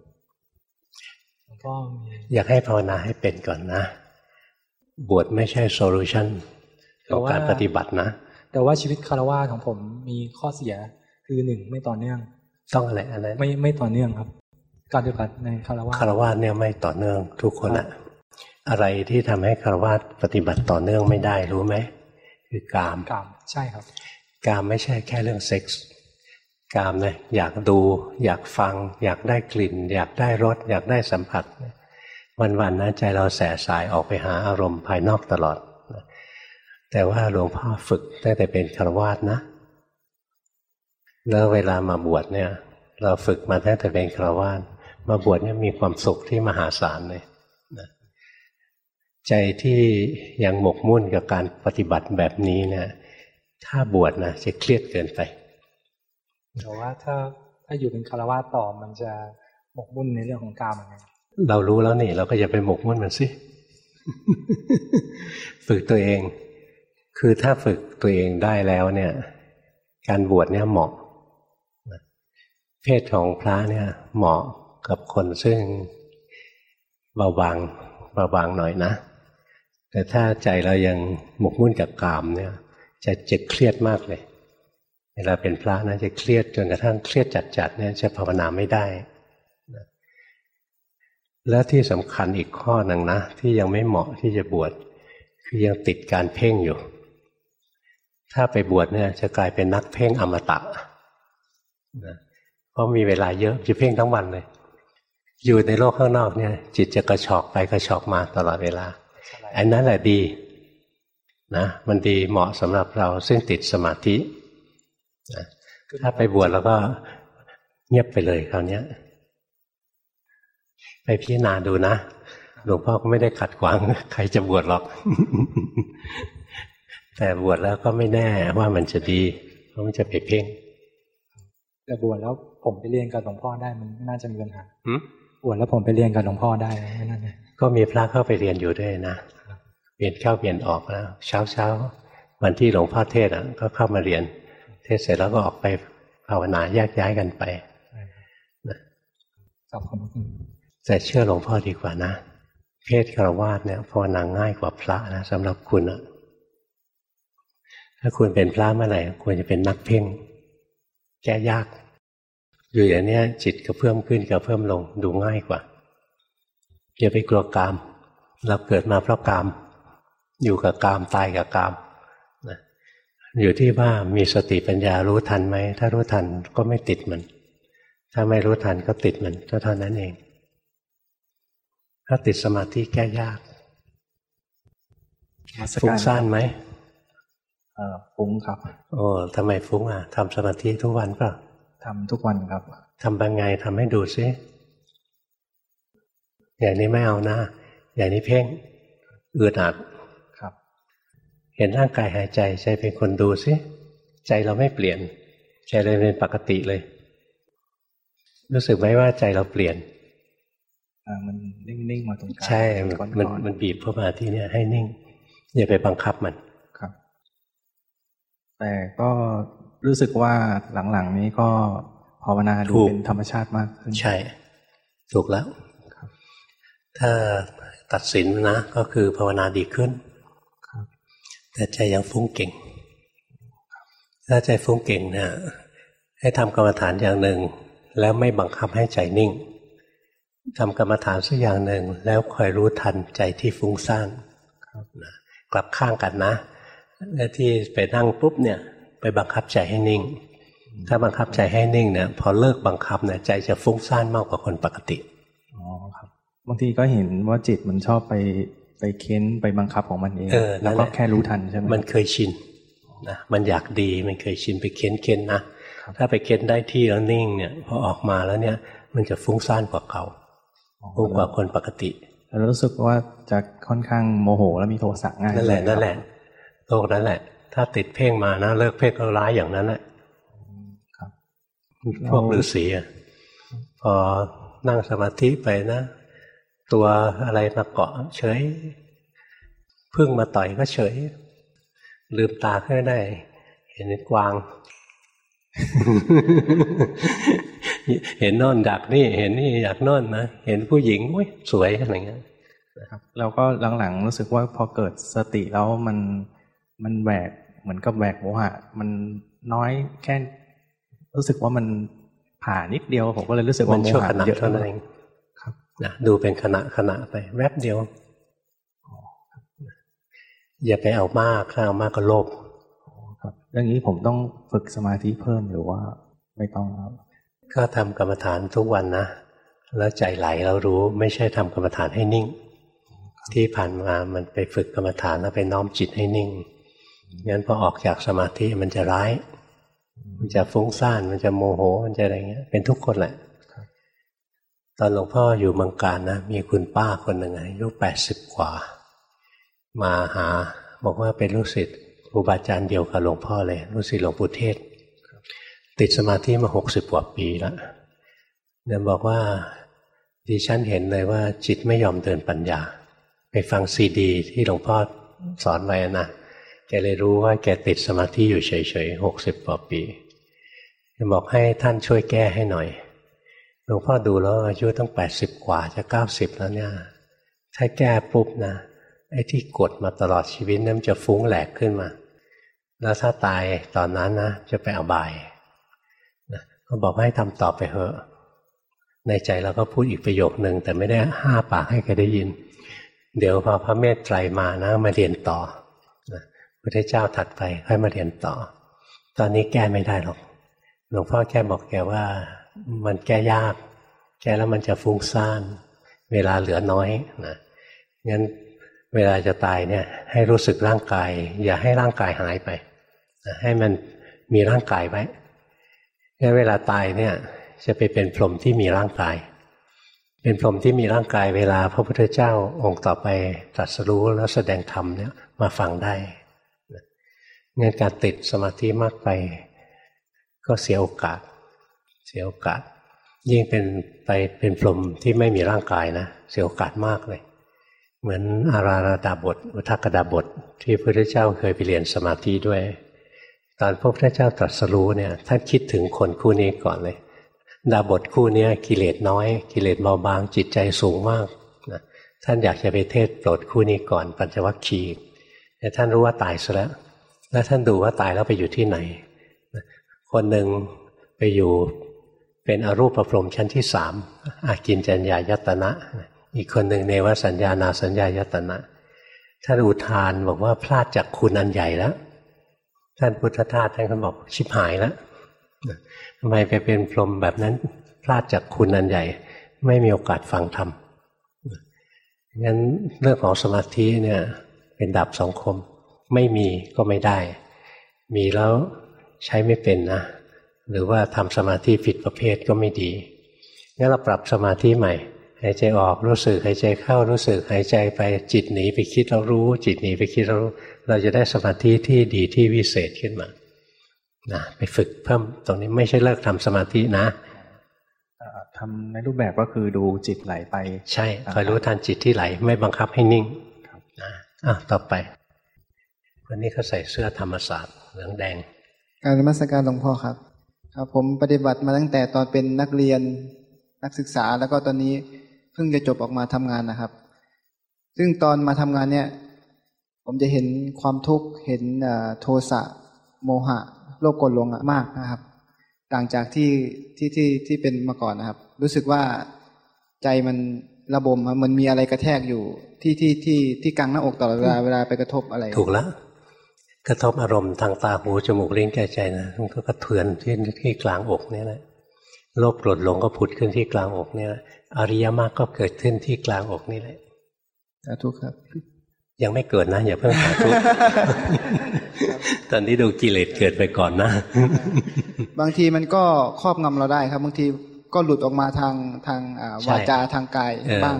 หลวงพ่อมีอยากให้ภาวนาให้เป็นก่อนนะ บวชไม่ใช่ solution ของการปฏิบัตินะ แต่ว่าชีวิตฆราวาสของผมมีข้อเสียคือหนึ่งไม่ต่อเนื่อง ต้องอะไรอะไรไม่ไม่ต่อเนื่องครับ การปฏิบัติในฆราวาสคารวะเนี่ยไม่ต่อเนื่องทุกคนอะอะไรที่ทำให้ฆราวาสปฏิบัติต่อเนื่องไม่ได้รู้ไหมคือกามกามใช่ครับ กามไม่ใช่แค่เรื่องเซ็กส์กามเนี่ยอยากดู อยากฟัง อยากได้กลิ่น อยากได้รสอยากได้สัมผัส วันๆนะใจเราแสสายออกไปหาอารมณ์ภายนอกตลอด แต่ว่าหลวงพ่อฝึกตั้งแต่เป็นคารวาสนะ แล้วเวลามาบวชเนี่ย เราฝึกมาตั้งแต่เป็นคารวาสมาบวชเนี่ยมีความสุขที่มหาศาลเลยใจที่ยังหมกมุ่นกับการปฏิบัติแบบนี้เนี่ย ถ้าบวชนะจะเครียดเกินไปแต่ว่าถ้าถ้าอยู่เป็นคารวะต่อมันจะหมกมุ่นในเรื่องของกามเหมือนกัน เรารู้แล้วนี่ เราก็อย่าไปหมกมุ่นมันสิ ฝึกตัวเอง คือถ้าฝึกตัวเองได้แล้วเนี่ย การบวชเนี่ยเหมาะ เพศของพระเนี่ย เหมาะกับคนซึ่งเบาบางเบาบางหน่อยนะ แต่ถ้าใจเรายังหมกมุ่นกับกามเนี่ย จะเจ็บเครียดมากเลย เวลาเป็นพระนะจะเครียดจนกระทั่งเครียดจัดๆเนี่ยจะภาวนาไม่ได้ และที่สำคัญอีกข้อหนึ่งนะ ที่ยังไม่เหมาะที่จะบวชคือยังติดการเพ่งอยู่ ถ้าไปบวชเนี่ยจะกลายเป็นนักเพ่งอมตะนะเพราะมีเวลาเยอะจะเพ่งทั้งวันเลย อยู่ในโลกข้างนอกเนี่ย จิตจะกระชอกไปกระชอกมาตลอดเวลาอันนั้นแหละดีนะมันดีเหมาะสำหรับเราซึ่งติดสมาธินะถ้าไปบวชแล้วก็เงียบไปเลยคราวนี้ ไปพิจารณาดูนะหลวงพ่อก็ไม่ได้ขัดขวางใครจะบวชหรอก แต่บวชแล้วก็ไม่แน่ว่ามันจะดีเพราะมันจะไปเพ่งแต่บวชแล้วผมไปเรียนกับหลวงพ่อได้มันน่าจะมีปัญหาบวชแล้วผมไปเรียนกับหลวงพ่อได้ไม่น่าก็มีพระเข้าไปเรียนอยู่ด้วยนะเปลี่ยนเข้าเปลี่ยนออกแล้ว เช้าเช้าวันที่หลวงพ่อเทศอะ ก็เข้ามาเรียน เทศเสร็จแล้วก็ออกไปภาวนาแยกย้ายกันไปขอบคุณ แต่เชื่อหลวงพ่อดีกว่านะ เพศคารวาสเนี่ยภาวนาง่ายกว่าพระนะสำหรับคุณอะถ้าคุณเป็นพระเมื่อไหร่ควรจะเป็นนักเพ่ง แก้ยาก อยู่อย่างนี้จิตก็เพิ่มขึ้นก็เพิ่มลงดูง่ายกว่าอย่าไปกลัวกาม เราเกิดมาเพราะกาม อยู่กับกามตายกับกามนะอยู่ที่ว่ามีสติปัญญารู้ทันไหม ถ้ารู้ทันก็ไม่ติดมัน ถ้าไม่รู้ทันก็ติดมันเท่านั้นเอง ถ้าติดสมาธิแก้ยากฟุ้งซ่านไหมฟุ้งครับ โอ้ทำไมฟุ้งอะทำสมาธิทุกวันเปล่าทำทุกวันครับทำบางไงทำให้ดูซิอย่างนี้ไม่เอานะ อย่างนี้เพ่งอืดอัดครับ เห็นร่างกายหายใจใจเป็นคนดูซิใจเราไม่เปลี่ยน ใจเราเป็นปกติเลย รู้สึกไหมว่าใจเราเปลี่ยน มันนิ่งๆมาตรงกลางใช่มันมันบีบเข้ามาที่เนี่ยให้นิ่ง อย่าไปบังคับมันครับ แต่ก็รู้สึกว่าหลังๆนี้ก็ภาวนาดูเป็นธรรมชาติมากขึ้นใช่ ถูกแล้วถ้าตัดสินนะ ก็คือภาวนาดีขึ้นแต่ใจยังฟุ้งเก่ง ถ้าใจฟุ้งเก่งเนี่ยให้ทำกรรมฐานอย่างหนึ่ง แล้วไม่บังคับให้ใจนิ่ง ทำกรรมฐานสักอย่างหนึ่ง แล้วคอยรู้ทันใจที่ฟุ้งซ่านกลับข้างกันนะแล้วที่ไปนั่งปุ๊บเนี่ย ไปบังคับใจให้นิ่ง ถ้าบังคับใจให้นิ่งเนี่ยพอเลิกบังคับเนี่ยใจจะฟุ้งซ่านมากกว่าคนปกติอ๋อครับบางทีก็เห็นว่าจิตมันชอบไปไปเค้นไปบังคับของมันเองเออแล้วก็แค่รู้ทันใช่ไหมมันเคยชินนะมันอยากดีมันเคยชินไปเค้นเค้นนะถ้าไปเค้นได้ที่แล้วนิ่งเนี่ยพอออกมาแล้วเนี่ย มันจะฟุ้งซ่านกว่าเก่า ฟุ้งกว่าคนปกติแล้วรู้สึกว่าจะค่อนข้างโมโหแล้วมีโทสะง่ายนั่นแหละนั่นแหละโลกนั้นแหละ ถ้าติดเพ่งมานะเลิกเพ่งก็ร้ายอย่างนั้นแหละพวกฤาษีอะพอนั่งสมาธิไปนะ ตัวอะไรมาเกาะเฉยพึ่งมาต่อยก็เฉย ลืมตาขึ้นได้ เห็นกวาง เห็นนอนดักนี่เห็นนี่อยากนอนนะเห็นผู้หญิงอุ้ยสวยอะไรเงี้ยครับเราก็หลังๆรู้สึกว่าพอเกิดสติแล้วมันมันแหวกเหมือนกับแหวกโมหะมันน้อยแค่รู้สึกว่ามันผ่านิดเดียวผมก็เลยรู้สึกมัว่านโมชั่วหะขณะเยอะเท่านั้นเองครับนะดูเป็นขณะขณะไปแวบเดียวอย่าไปเอามากถ้าเอามากก็โลภครับอย่างนี้ผมต้องฝึกสมาธิเพิ่มหรือว่าไม่ต้องครับ ก็ทำกรรมฐานทุกวันนะ แล้วใจไหลเรารู้ไม่ใช่ทำกรรมฐานให้นิ่ง ที่ผ่านมามันไปฝึกกรรมฐานแล้วไปน้อมจิตให้นิ่งงั้นพอออกจากสมาธิมันจะร้าย มันจะฟุ้งซ่านมันจะโมโหมันจะอะไรเงี้ย เป็นทุกคนแหละตอนหลวงพ่ออยู่มืองการนะ มีคุณป้าคนหนึ่งอายุแปดสิบกว่า มาหาบอกว่าเป็นลูกศิษย์ครูบาอาจารย์เดียวกับหลวงพ่อเลยลูกศิษย์หลวงปู่เทศ ติดสมาธิมาหกสิบกว่าปีแล้วเนี่ยบอกว่าดิฉันเห็นเลยว่าจิตไม่ยอมเดินปัญญา ไปฟังซีดี ที่หลวงพ่อสอนไว้นะแกเลยรู้ว่าแกติดสมาธิอยู่เฉยๆหกสิบกว่าปีแกบอกให้ท่านช่วยแก้ให้หน่อยหลวงพ่อดูแล้วอายุตั้งแปดสิบกว่าจะเก้าสิบแล้วเนี่ย ถ้าแก้ปุ๊บนะไอ้ที่กดมาตลอดชีวิตนั้นมันจะฟุ้งแหลกขึ้นมา แล้วถ้าตายตอนนั้นนะจะไปอบาย ก็บอกให้ทำต่อไปเถอะ ในใจเราก็พูดอีกประโยคหนึ่งแต่ไม่ได้ห้าปากให้ใครได้ยิน เดี๋ยวพอพระเมตไตรมานะ มาเรียนต่อพระเจ้าถัดไปค่อยมาเรียนต่อ ตอนนี้แก้ไม่ได้หรอกหลวงพ่อแก้บอกแกว่า มันแก้ยาก แก้แล้วมันจะฟุ้งซ่านเวลาเหลือน้อยนะงั้นเวลาจะตายเนี่ยให้รู้สึกร่างกาย อย่าให้ร่างกายหายไป ให้มันมีร่างกายไว้ งั้นเวลาตายเนี่ยจะไปเป็นพรหมที่มีร่างกาย เป็นพรหมที่มีร่างกายเวลาพระพุทธเจ้าองค์ต่อไปตรัสรู้แล้วแสดงธรรมเนี่ยมาฟังได้งั้นการติดสมาธิมากไป ก็เสียโอกาส เสียโอกาส ยิ่งเป็นไปเป็นพรหมที่ไม่มีร่างกายนะเสียโอกาสมากเลย เหมือนอาราราดาบท อุทกดาบท ที่พระพุทธเจ้าเคยไปเรียนสมาธิด้วย ตอนพระพุทธเจ้าตรัสรู้เนี่ยท่านคิดถึงคนคู่นี้ก่อนเลย ดาบทคู่นี้กิเลสน้อย กิเลสเบาบาง จิตใจสูงมากนะท่านอยากจะไปเทศโปรดคู่นี้ก่อน ปัญจวัคคีย์แต่ท่านรู้ว่าตายซะแล้ว แล้วท่านดูว่าตายแล้วไปอยู่ที่ไหน คนหนึ่งไปอยู่เป็นอรูปประพรมชั้นที่สามอากินจัญญายตนะ อีกคนหนึ่งเนวสัญญานาสัญญายตนะ ท่านอุทานบอกว่าพลาดจากคุณอันใหญ่แล้ว ท่านพุทธทาสท่านก็บอกชิบหายแล้วทำไมไปเป็นพรหมแบบนั้นพลาดจากคุณอันใหญ่ ไม่มีโอกาสฟังธรรมงั้นเรื่องของสมาธิเนี่ย เป็นดับสองคม ไม่มีก็ไม่ได้ มีแล้วใช้ไม่เป็นนะ หรือว่าทำสมาธิผิดประเภทก็ไม่ดีงั้นเราปรับสมาธิใหม่หายใจออกรู้สึกหายใจเข้ารู้สึกหายใจไปจิตหนีไปคิดเรารู้ จิตหนีไปคิดเรารู้ เราจะได้สมาธิที่ดีที่วิเศษขึ้นมานะไปฝึกเพิ่มตรงนี้ไม่ใช่เลิกทำสมาธินะทำในรูปแบบก็คือดูจิตไหลไป ใช่คอยรู้ทันจิตที่ไหล ไม่บังคับให้นิ่งนะอะต่อไป วันนี้เขาใส่เสื้อธรรมศาสตร์เหลืองแดง การนมัสการหลวงพ่อครับ ครับ ผมปฏิบัติมาตั้งแต่ตอนเป็นนักเรียนนักศึกษาแล้วก็ตอนนี้เพิ่งจะจบออกมาทำงานนะครับ ซึ่งตอนมาทำงานเนี่ย ผมจะเห็นความทุกข์เห็นโทสะโมหะ โลภโกรธหลงมากนะครับ ต่างจากที่ที่ที่ที่เป็นมาก่อนนะครับ รู้สึกว่าใจมันระบมมันมีอะไรกระแทกอยู่ที่ที่ที่ที่กลางหน้าอกตลอดเวลาเวลาไปกระทบอะไร ถูกแล้วกระทบอารมณ์ทางตาหูจมูกลิ้นกายใจนะมันก็กระเทือนที่ที่กลางอกนี่แหละโลภโกรธหลงก็ผุดขึ้นที่กลางอกนี่แหละอริยมรรคก็เกิดขึ้นที่กลางอกนี่แหละสาธุครับ ยังไม่เกิดนะอย่าเพิ่งสาธุตอนนี้ดูกิเลสเกิดไปก่อนนะ บางทีมันก็ครอบงำเราได้ครับ บางทีก็หลุดออกมาทางทางวาจาทางกายบ้าง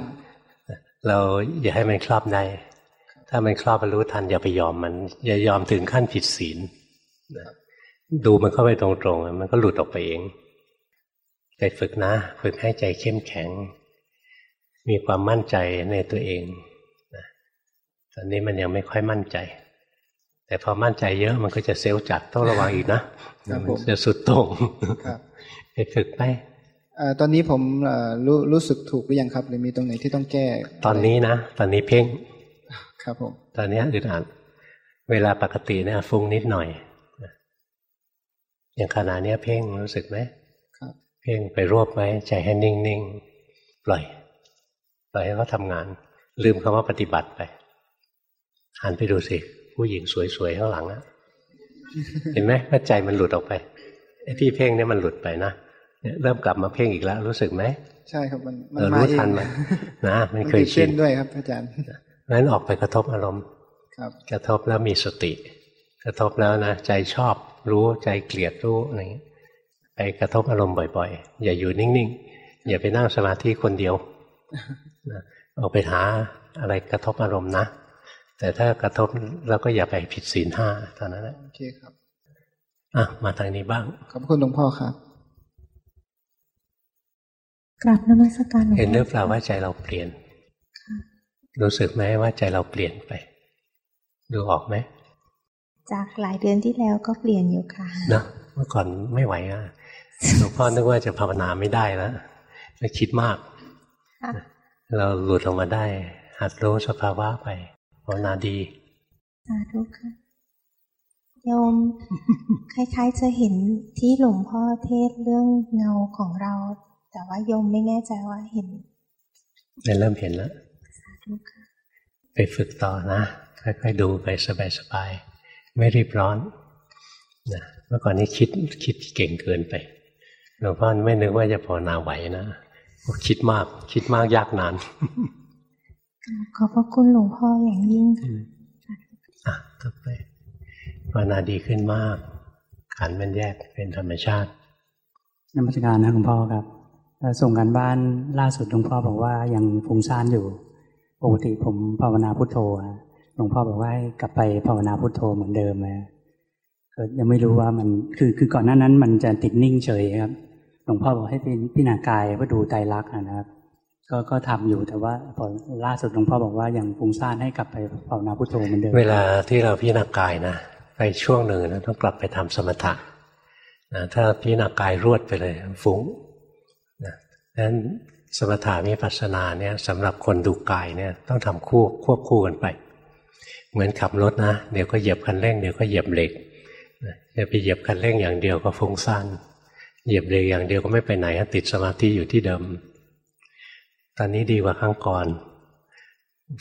เราอย่าให้มันครอบได้ถ้ามันครอบมันรู้ทันอย่าไปยอมมัน อย่ายอมถึงขั้นผิดศีลดูมันเข้าไปตรงๆมันก็หลุดออกไปเองไปฝึกนะ ฝึกให้ใจเข้มแข็ง มีความมั่นใจในตัวเองนะ ตอนนี้มันยังไม่ค่อยมั่นใจ แต่พอมั่นใจเยอะมันก็จะเซลล์จัดต้องระวังอีกนะมันจะสุดโต่งไปฝึกไปตอนนี้ผมรู้รู้สึกถูกหรือยังครับหรือมีตรงไหนที่ต้องแก้ ตอนนี้นะตอนนี้เพ่งครับผมตอนนี้อึดอัดเวลาปกติเนี่ยฟุ้งนิดหน่อยอย่างขณะนี้เพ่งรู้สึกไหมเพ่งไปรวบไว้ใจให้นิ่งๆปล่อยปล่อยให้เขาทำงาน ลืมคำว่าปฏิบัติไป หันไปดูสิ ผู้หญิงสวยๆข้างหลังอะเห็นไหมว่าใจมันหลุดออกไปไอ้ที่เพ่งเนี่ยมันหลุดไปนะเนี่ยเริ่มกลับมาเพ่งอีกแล้ว รู้สึกไหมใช่ครับมันมันเออมารู้เองทันมันนะมันเคยติดชิเส้นนด้วยครับอาจารย์นั้นออกไปกระทบอารมณ์ครับกระทบแล้วมีสติ กระทบแล้วนะใจชอบรู้ใจเกลียดรู้อะไรอย่างเงี้ยไปกระทบอารมณ์บ่อยๆ อย่าอยู่นิ่งๆ อย่าไปนั่งสมาธิคนเดียวนะออกไปหาอะไรกระทบอารมณ์นะ แต่ถ้ากระทบแล้วก็อย่าไปผิดศีลห้าเท่านั้นแหละโอเคครับอะมาทางนี้บ้าง ขอบคุณหลวงพ่อครับกราบนมัสการหลวงเห็นหรือพ่เปล่าว่าใจเราเปลี่ยนรู้สึกไหมว่าใจเราเปลี่ยนไป ดูออกไหมจากหลายเดือนที่แล้วก็เปลี่ยนอยู่ค่ะนะเมื่อก่อนไม่ไหวอะหลวงพ่อนึกว่าจะภาวนาไม่ได้แล้วแล้วคิดมากค่ะเราหลุดออกมาได้ หัดรู้สภาวะไปภาวนาดีสาธุค่ะโยม คล้ายๆจะเห็นที่หลวงพ่อเทศเรื่องเงาของเรา แต่ว่าโยมไม่แน่ใจว่าเห็นเริ่มเห็นแล้วสาธุค่ะไปฝึกต่อนะ ค่อยๆดูไปสบายๆไม่รีบร้อนนะเมื่อก่อนนี้คิดคิดเก่งเกินไปหลวงพ่อไม่นึกว่าจะภาวนาไหวนะคิดมากคิดมากยากนาน ขอบพระคุณหลวงพ่ออย่างยิ่งค่ะอะต่อไปภาวนาดีขึ้นมาก ขันธ์มันแยกเป็นธรรมชาตินมัสการนะหลวงพ่อครับเอ่อส่งกันบ้านล่าสุดหลวงพ่อบอกว่ายังฟุ้งซ่านอยู่ ปกติผมภาวนาพุทโธอะหลวงพ่อบอกว่าให้กลับไปภาวนาพุทโธเหมือนเดิมเลยก็ยังไม่รู้ว่ามันคือคือก่อนหน้านั้นมันจะติดนิ่งเฉยครับ หลวงพ่อบอกให้เป็นพิจารณากายเพื่อดูไตรลักษณ์อะนะครับ ก็ก็ทำอยู่แต่ว่าพอล่าสุดหลวงพ่อบอกว่ายังฟุ้งซ่านให้กลับไปภาวนาพุทโธเหมือนเดิมเวลาที่เราพิจารณากายนะไปช่วงหนึ่งนะต้องกลับไปทำสมถะนะถ้าพิจารณากายรวดไปเลยฟุ้งนะนั้นสมถะวิปัสนาเนี่ยสำหรับคนดูกายเนี่ยต้องทำคู่ควบคู่กันไป เหมือนขับรถนะเดี๋ยวก็เหยียบคันเร่งเดี๋ยวก็เหยียบเบรกจะไปเหยียบคันเร่งอย่างเดียวก็ฟุ้งซ่านเหยียบเบรกอย่างเดียวก็ไม่ไปไหนติดสมาธิอยู่ที่เดิม ตอนนี้ดีกว่าครั้งก่อน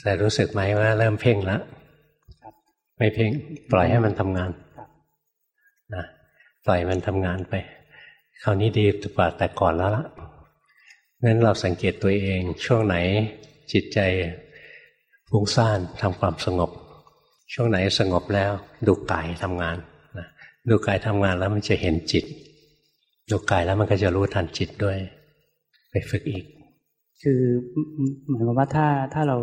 แต่รู้สึกไหมว่าเริ่มเพ่งแล้วไม่เพ่งปล่อยให้มันทำงานนะปล่อยมันทำงานไป คราวนี้ดีกว่าแต่ก่อนแล้วละงั้นเราสังเกตตัวเองช่วงไหนจิตใจฟุ้งซ่านทำความสงบ ช่วงไหนสงบแล้วดูกายทำงานนะดูกายทำงานแล้วมันจะเห็นจิต ดูกายแล้วมันก็จะรู้ทันจิตด้วย ไปฝึกอีก คือหมายความว่าถ้าถ้าเรา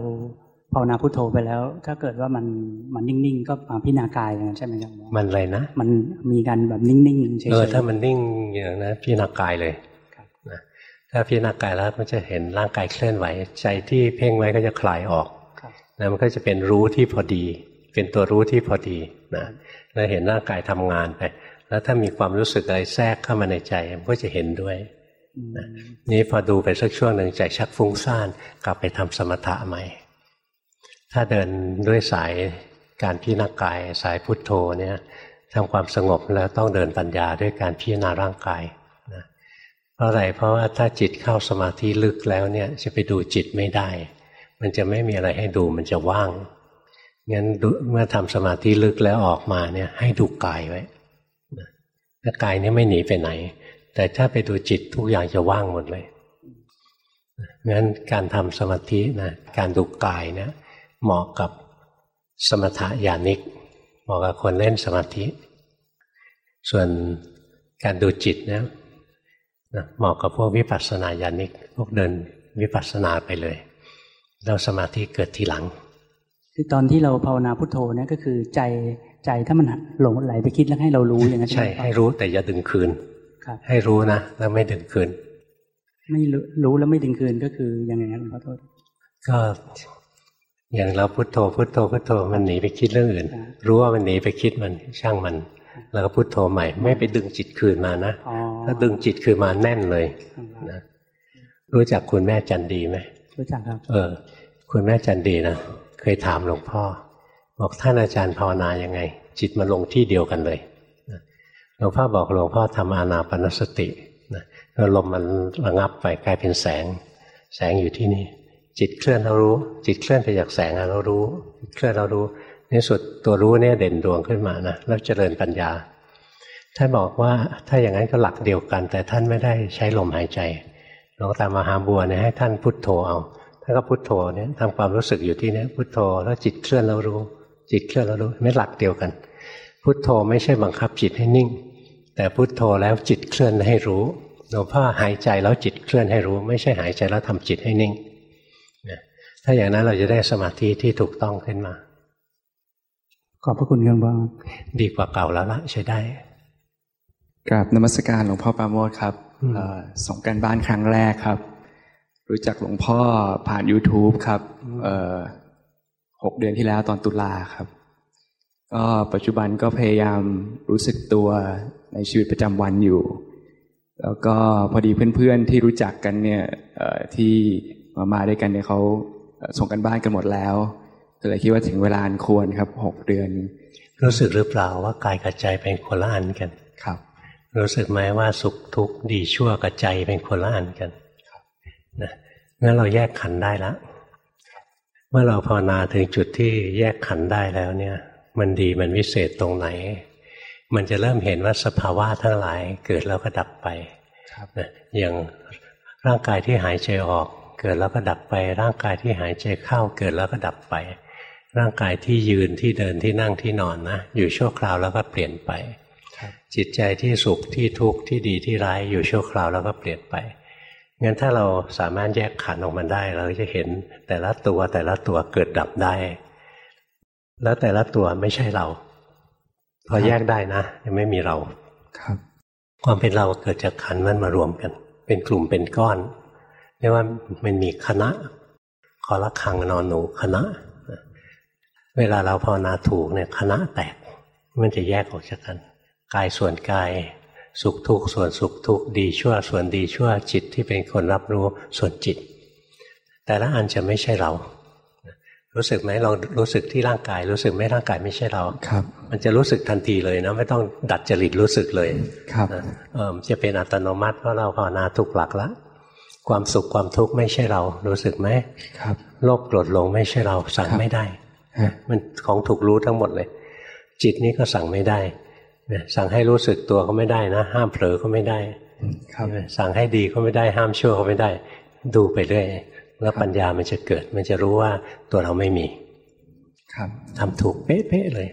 ภาวนาพุทโธไปแล้ว ถ้าเกิดว่ามันมันนิ่งๆ ก็มาพิจารณากายอย่างนั้นใช่ไหมครับหมอมันอะไรนะมันมีการแบบนิ่งๆเฉยเออๆถ้ามันนิ่งอย่างนั้นพิจารณากายเลยครับนะถ้าพิจารณากายแล้วมันจะเห็นร่างกายเคลื่อนไหว ใจที่เพ่งไว้ก็จะคลายออกครับนะมันก็จะเป็นรู้ที่พอดี เป็นตัวรู้ที่พอดีนะแล้วเห็นร่างกายทำงานไป แล้วถ้ามีความรู้สึกอะไรแทรกเข้ามาในใจมันก็จะเห็นด้วยอืม นี่พอดูไปสักช่วงหนึ่งใจชักฟุ้งซ่านกลับไปทำสมถะใหม่ ถ้าเดินด้วยสายการพิจารณากายสายพุทโธเนี่ยทำความสงบแล้วต้องเดินปัญญาด้วยการพิจารณาร่างกายนะเพราะอะไรเพราะว่าถ้าจิตเข้าสมาธิลึกแล้วเนี่ยจะไปดูจิตไม่ได้ มันจะไม่มีอะไรให้ดูมันจะว่างงั้นเมื่อทำสมาธิลึกแล้วออกมาเนี่ยให้ดูกายไว้นะถ้ากายนี้ไม่หนีไปไหน แต่ถ้าไปดูจิตทุกอย่างจะว่างหมดเลยงั้นการทำสมาธินะการดูกายเนี่ยเหมาะกับสมถะญาณิกเหมาะกับคนเล่นสมาธิ ส่วนการดูจิตเนี่ยนะเหมาะกับพวกวิปัสสนาญาณิกพวกเดินวิปัสสนาไปเลยแล้วสมาธิเกิดทีหลัง คือตอนที่เราภาวนาพุทโธเนี่ยก็คือใจใจถ้ามันหลงไหลไปคิดแล้วให้เรารู้อย่างนั้นใช่ไหมให้รู้แต่อย่าดึงคืนครับ ให้รู้นะแล้วไม่ดึงคืน ไม่รู้รู้แล้วไม่ดึงคืนก็คือยังไงครับหลวงพ่อโทษก็อย่างเราพุโทโธพุโทโธพุโทโธมันหนีไปคิดเรื่องอื่นครับรู้ว่ามันหนีไปคิดมันช่างมัน แล้วก็พุโทโธใหม่ ไม่ไปดึงจิตคืนมานะอ๋อถ้าดึงจิตคืนมาแน่นเลยนะรู้จักคุณแม่จันดีไหมรู้จักครับ เออ คุณแม่จันดีนะเคยถามหลวงพ่อ บอกท่านอาจารย์ภาวนายังไง จิตมาลงที่เดียวกันเลยนะ หลวงพ่อบอกหลวงพ่อทำอานาปนสตินะลมมันระงับไปกลายเป็นแสง แสงอยู่ที่นี่ จิตเคลื่อนเรารู้ จิตเคลื่อนไปจากแสงเรารู้ เคลื่อนเรารู้ในสุดตัวรู้เนี่ยเด่นดวงขึ้นมานะแล้วเจริญปัญญาท่านบอกว่าถ้าอย่างนั้นก็หลักเดียวกัน แต่ท่านไม่ได้ใช้ลมหายใจหลวงตามหาบัวเนี่ยให้ท่านพุทโธเอาท่านก็พุทโธเนี่ยทำความรู้สึกอยู่ที่นี้พุทโธแล้วจิตเคลื่อนเรารู้ จิตเคลื่อนเรารู้ไม่หลักเดียวกัน พุทโธไม่ใช่บังคับจิตให้นิ่ง แต่พุทโธแล้วจิตเคลื่อนให้รู้หลวงพ่อหายใจแล้วจิตเคลื่อนให้รู้ ไม่ใช่หายใจแล้วทำจิตให้นิ่งถ้าอย่างนั้นเราจะได้สมาธิที่ถูกต้องขึ้นมา ขอบพระคุณครับว่าดีกว่าเก่าแล้วละใช้ได้กราบนมัสการหลวงพ่อปาโมดครับส่งกันบ้านครั้งแรกครับ รู้จักหลวงพ่อผ่าน YouTube ครับหกเดือนที่แล้วตอนตุลาครับ ก็ปัจจุบันก็พยายามรู้สึกตัวในชีวิตประจำวันอยู่ แล้วก็พอดีเพื่อนๆที่รู้จักกันเนี่ยที่มามาด้วยกันเนี่ยเขาส่งกันบ้านกันหมดแล้วก็เลยคิดว่าถึงเวลาควรครับหกเดือน รู้สึกหรือเปล่าว่ากายกับใจเป็นคนละอันกันครับ รู้สึกไหมว่าสุขทุกข์ดีชั่วกับใจเป็นคนละอันกันนะงั้นเราแยกขันได้แล้วเมื่อเราภาวนาถึงจุดที่แยกขันได้แล้วเนี่ย มันดีมันวิเศษตรงไหน มันจะเริ่มเห็นว่าสภาวะทั้งหลายเกิดแล้วก็ดับไปนะอย่างร่างกายที่หายใจออก เกิดแล้วก็ดับไป ร่างกายที่หายใจเข้าเกิดแล้วก็ดับไป ร่างกายที่ยืนที่เดินที่นั่งที่นอนนะอยู่ชั่วคราวแล้วก็เปลี่ยนไปจิตใจที่สุขที่ทุกข์ที่ดีที่ร้ายอยู่ชั่วคราวแล้วก็เปลี่ยนไปงั้นถ้าเราสามารถแยกขันออกมาได้ เราจะเห็นแต่ละตัวแต่ละตัวเกิดดับได้ แล้วแต่ละตัวไม่ใช่เรา พอแยกได้นะยังไม่มีเราครับ ความเป็นเราเกิดจากขันมันมารวมกัน เป็นกลุ่มเป็นก้อนเรียกว่ามันมีคณะคอละคังนอนหนูคณะ เวลาเราภาวนาถูกเนี่ยคณะแตก มันจะแยกออกจากกัน กายส่วนกาย สุขทุกข์ส่วนสุขทุกข์ดีชั่ว ส่วนดีชั่วจิตที่เป็นคนรับรู้ส่วนจิต แต่ละอันจะไม่ใช่เรา รู้สึกไหมเรารู้สึกที่ร่างกาย รู้สึกไหมร่างกายไม่ใช่เราครับ มันจะรู้สึกทันทีเลยนะ ไม่ต้องดัดจริตรู้สึกเลยครับเออจะเป็นอัตโนมัติเพราะเราภาวนาถูกหลักแล้วความสุขความทุกข์ไม่ใช่เรา รู้สึกไหมครับโลภโกรธหลงไม่ใช่เรา สั่งไม่ได้มันของถูกรู้ทั้งหมดเลย จิตนี้ก็สั่งไม่ได้สั่งให้รู้สึกตัวก็ไม่ได้นะ ห้ามเผลอก็ไม่ได้ครับสั่งให้ดีก็ไม่ได้ห้ามชั่วก็ไม่ได้ ดูไปเรื่อย แล้วปัญญามันจะเกิด มันจะรู้ว่าตัวเราไม่มี ครับทำถูกเป๊ะๆเลย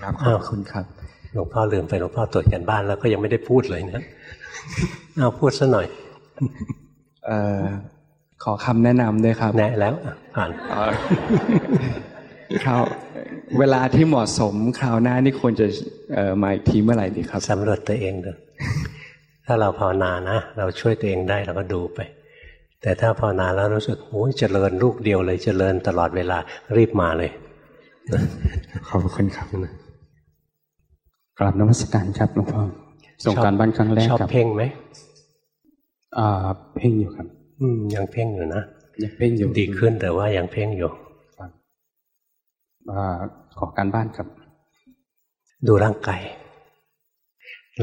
ครับขอบคุณครับหลวงพ่อลืมไปหลวงพ่อตรวจกันบ้านแล้วก็ยังไม่ได้พูดเลยนะเอาพูดซะหน่อยเอ่อขอคำแนะนำด้วยครับ แนะแล้วผ่านคราวเวลาที่เหมาะสมคราวหน้านี่ควรจะเอ่อมาอีกทีเมื่อไหร่ดีครับสำรวจตัวเองเถอะถ้าเราภาวนานะ เราช่วยตัวเองได้เราก็ดูไป แต่ถ้าภาวนาแล้วรู้สึกโอ้ยเจริญลูกเดียวเลยเจริญตลอดเวลารีบมาเลยขอบคุณครับกราบนมัสการครับหลวงพ่อส่งการบ้านครั้งแรกชอบเพ่งไหมอ่าเพ่งอยู่ครับ อืมยังเพ่งอยู่นะยังเพ่งอยู่ดีขึ้นแต่ว่ายังเพ่งอยู่ขอการบ้านครับ ดูร่างกาย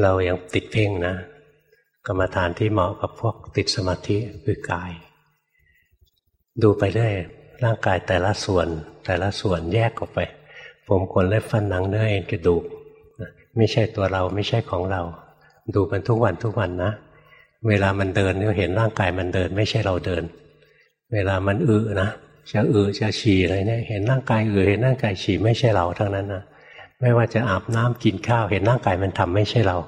เรายังติดเพ่งนะ กรรมฐานที่เหมาะกับพวกติดสมาธิคือกาย ดูไปเรื่อยร่างกายแต่ละส่วนแต่ละส่วนแยกออกไป ผมขนเล็บฟันหนังเนื้อเอ็นกระดูกไม่ใช่ตัวเราไม่ใช่ของเรา ดูมันทุกวันทุกวันนะ เวลามันเดินเราเห็นร่างกายมันเดิน ไม่ใช่เราเดิน เวลามันอึนะจะอือจะฉี่อะไรเนี่ยเห็นร่างกายอือเห็นร่างกายฉี่ไม่ใช่เราทั้งนั้นนะไม่ว่าจะอาบน้ำกินข้าว เห็นร่างกายมันทำไม่ใช่เรา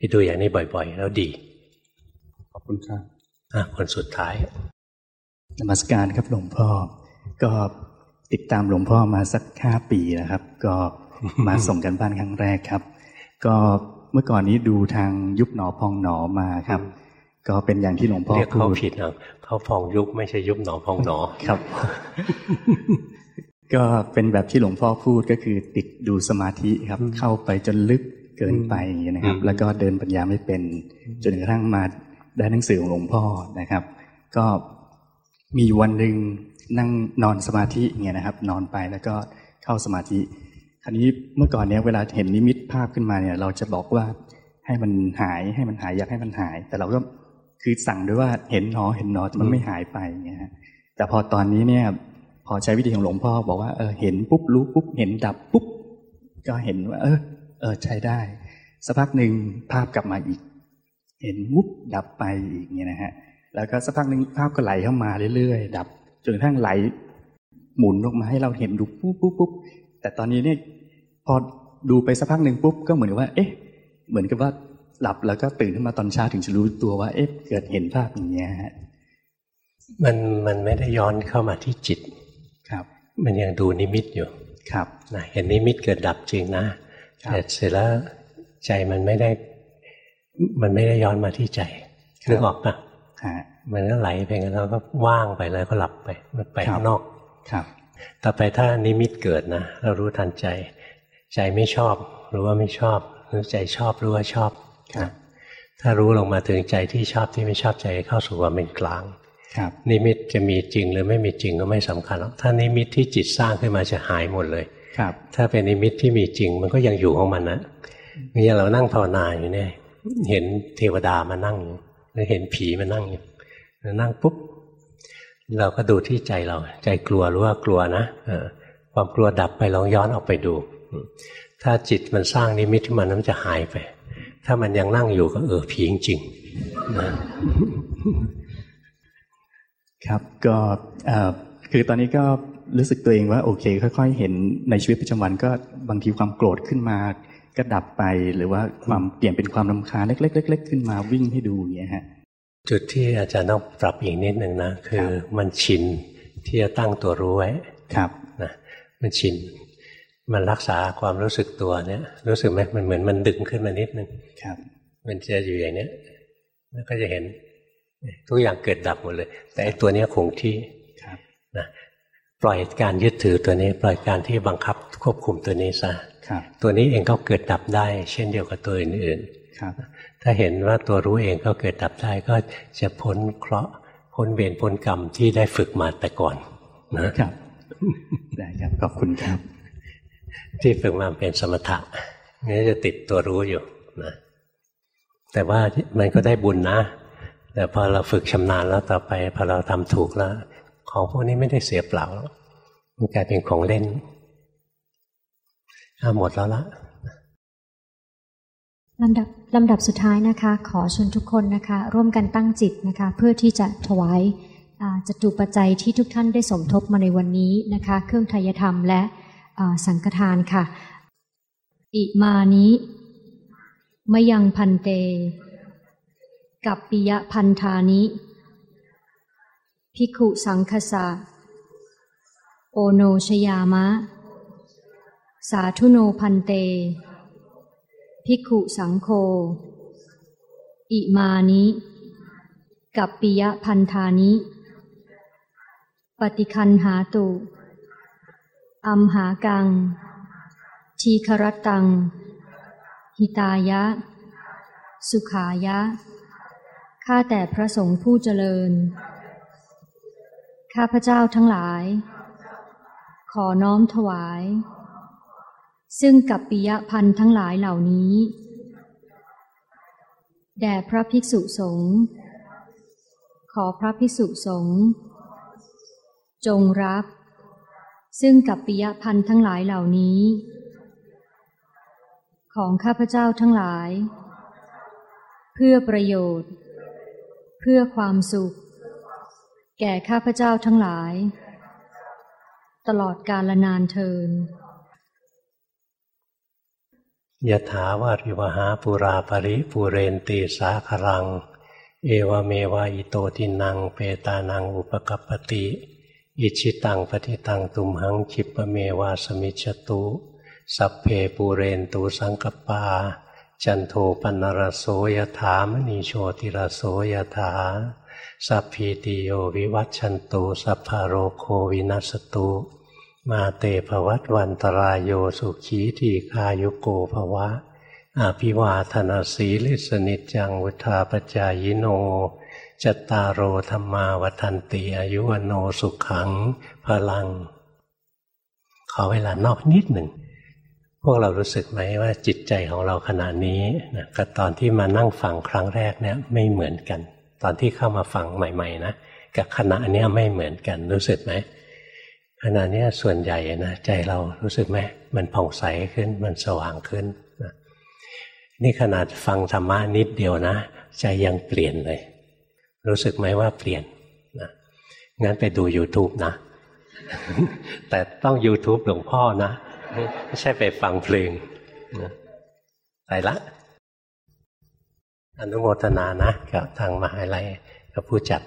ไปดูอย่างนี้บ่อยๆ แล้วดี ขอบคุณครับอะคนสุดท้ายนมัสการครับหลวงพ่อ ก็ติดตามหลวงพ่อมาสักห้าปีนะครับ ก็มาส่งกันบ้านครั้งแรกครับ ก็เมื่อก่อนนี้ดูทางยุบหนอพองหนอมาครับ ก็เป็นอย่างที่หลวงพ่อพูดเรียกเขาผิดนะเขาพองยุบไม่ใช่ยุบหนอพองหนอครับ ก็เป็นแบบที่หลวงพ่อพูดก็คือติดดูสมาธิครับ เข้าไปจนลึก เกินไปนะครับ แล้วก็เดินปัญญาไม่เป็น จนกระทั่งมาได้หนังสือของหลวงพ่อนะครับ ก็มีวันหนึ่งนั่งนอนสมาธิเงี้ยนะครับ นอนไปแล้วก็เข้าสมาธิ คราวนี้เมื่อก่อนเนี้ยเวลาเห็นนิมิตภาพขึ้นมาเนี่ย เราจะบอกว่าใให้มันหายให้มันหายอยากให้มันหาย แต่เราก็คือสั่งด้วยว่าเห็นหนอเห็นหนอแต่มันไม่หายไปเงี้ยแต่พอตอนนี้เนี่ย พอใช้วิธีของหลวงพ่อบอกว่าเออเห็นปุ๊บรู้ปุ๊บเห็นดับปุ๊บก็เห็นว่า เออ เออใช้ได้สักพักหนึ่งภาพกลับมาอีก เห็นวุบดับไปอีกเนี่ยนะฮะแล้วก็สักพักหนึ่งภาพก็ไหลเข้ามาเรื่อยๆ ดับจนกระทั่งไหล หมุนออกมาให้เราเห็นดูปุ๊บปุ๊บปุ๊บแต่ตอนนี้เนี่ยพอดูไปสักพักหนึ่งปุ๊บก็เหมือนกับว่า เอ๊ะ เหมือนกับว่าหลับแล้วก็ตื่นขึ้นมาตอนเช้าถึงจะรู้ตัวว่า เอ๊ะ เกิดเห็นภาพอย่างเงี้ยฮะมันมันไม่ได้ย้อนเข้ามาที่จิตครับ มันยังดูนิมิตอยู่ครับนะเห็นนิมิตเกิดดับจริงนะแต่ เสร็จแล้วใจมันไม่ได้ มันไม่ได้ย้อนมาที่ใจนึกออกปะมันก็ไหลไปงั้นแล้วก็ว่างไปแล้วก็หลับไป มันไปข้างนอกครับ ต่อไปถ้านิมิตเกิดนะเรารู้ทันใจ ใจไม่ชอบรู้ว่าไม่ชอบหรือใจชอบรู้ว่าชอบครับถ้ารู้ลงมาถึงใจที่ชอบที่ไม่ชอบใจเข้าสู่ความเป็นกลางครับนิมิตจะมีจริงหรือไม่มีจริงก็ไม่สำคัญหรอกถ้านิมิตที่จิตสร้างขึ้นมาจะหายหมดเลย ครับถ้าเป็นนิมิตที่มีจริง มันก็ยังอยู่ของมันนะเนี่ยเรานั่งภาวนาอยู่เนี่ย เห็นเทวดามานั่งอยู่เห็นผีมานั่งอยู่นั่งปุ๊บเราก็ดูที่ใจเรา ใจกลัวรู้ว่ากลัวนะความกลัวดับไปลองย้อนออกไปดู ถ้าจิตมันสร้างนิมิตที่มันนั้นจะหายไป ถ้ามันยังนั่งอยู่ก็เออผีจริงครับก็คือตอนนี้ก็ รู้สึกตัวเองว่าโอเค ค่อย ๆ เห็นในชีวิตประจำวันก็บางทีความโกรธขึ้นมาก็ดับไปหรือว่าความเปลี่ยนเป็นความลำคาญเล็กๆๆขึ้นมาวิ่งให้ดูอย่างเงี้ยฮะจุดที่อาจารย์ต้องปรับอีกนิดหนึ่งนะคือมันชินที่จะตั้งตัวรู้ไว้ครับนะมันชิน มันรักษาความรู้สึกตัวเนี้ยรู้สึกไหมมันเหมือนมันดึงขึ้นมานิดนึงครับ มันจะอยู่อย่างเนี้ยแล้วก็จะเห็น ทุกอย่างเกิดดับหมดเลย แต่ตัวนี้คงที่นะ ปล่อยการยึดถือตัวนี้ ปล่อยการที่บังคับควบคุมตัวนี้ซะตัวนี้เองก็เกิดดับได้ เช่นเดียวกับตัวอื่นๆถ้าเห็นว่าตัวรู้เองก็เกิดดับได้ก็จะพ้นเคราะห์พ้นเวรพ้นกรรมที่ได้ฝึกมาแต่ก่อนนะครับได้ครับขอบคุณครับ ที่ฝึกมาเป็นสมถะนี่จะติดตัวรู้อยู่นะแต่ว่ามันก็ได้บุญนะ แต่พอเราฝึกชำนาญแล้วต่อไปพอเราทำถูกแล้ว ของพวกนี้ไม่ได้เสียเปล่ามันกลายเป็นของเล่นหมดแล้วละลำดับลำดับสุดท้ายนะคะ ขอชวนทุกคนนะคะ ร่วมกันตั้งจิตนะคะ เพื่อที่จะถวายจตุปัจจัยที่ทุกท่านได้สมทบมาในวันนี้นะคะ เครื่องทายธรรมและสังฆทานค่ะ อิมานี้มยังพันเต กับปิยพันธานิ พิกุสังคสะ โอโนชยามะ สาธุโนพันเต ภิกขุสังโฆอิมานิ กับปิยพันธานิ ปฏิคันหาตุ อัมหากัง ทีครตัง หิตายะ สุขายะ ข้าแต่พระสงฆ์ผู้เจริญ ข้าพเจ้าทั้งหลาย ขอน้อมถวาย ซึ่งกับปิยพันธ์ทั้งหลายเหล่านี้ แด่พระภิกษุสงฆ์ขอพระภิกษุสงฆ์จงรับ ซึ่งกับปิยพันธ์ทั้งหลายเหล่านี้ ของข้าพเจ้าทั้งหลาย เพื่อประโยชน์ เพื่อความสุข แก่ข้าพเจ้าทั้งหลาย ตลอดกาลนานเทินยถาวาริวหาปุราปริปุเรนตีสาครัง เอวเมวะ อิโตทินนังเปตานังอุปกัปปติ อิจฉิตังปัตถิตังตุมหัง ขิปปเมวะ สมิชฌตุ สัพเพปูเรนตุ สังกัปปา จันโทปัณณรโสยถามณิ โชติรโสยถา สัพพีติโยวิวัชชันตุสัพพโรโควินัสสตุ มาเตภวัตวันตราโยสุขีทีฆายุโกภวะ อาภิวาธนาสีลิสนิจังวุธาปจายโน จตารโอธรรมาวันติอายุวโนสุขังพลัง ขอเวลานอกนิดหนึ่ง พวกเรารู้สึกไหมว่าจิตใจของเราขณะนี้นะกับตอนที่มานั่งฟังครั้งแรกเนี่ยไม่เหมือนกัน ตอนที่เข้ามาฟังใหม่ ๆ นะกับขณะเนี้ยไม่เหมือนกันรู้สึกไหมขณะนี้ส่วนใหญ่นะใจเรารู้สึกไหมมันผ่องใสขึ้นมันสว่างขึ้นนะนี่ขนาดฟังธรรมะนิดเดียวนะ ใจยังเปลี่ยนเลย รู้สึกไหมว่าเปลี่ยนนะงั้นไปดู YouTube นะ แต่ต้อง YouTube หลวงพ่อนะ ไม่ใช่ไปฟังเพลงนะไปละ อนุโมทนานะกับทางมหาลัยกับผู้จัด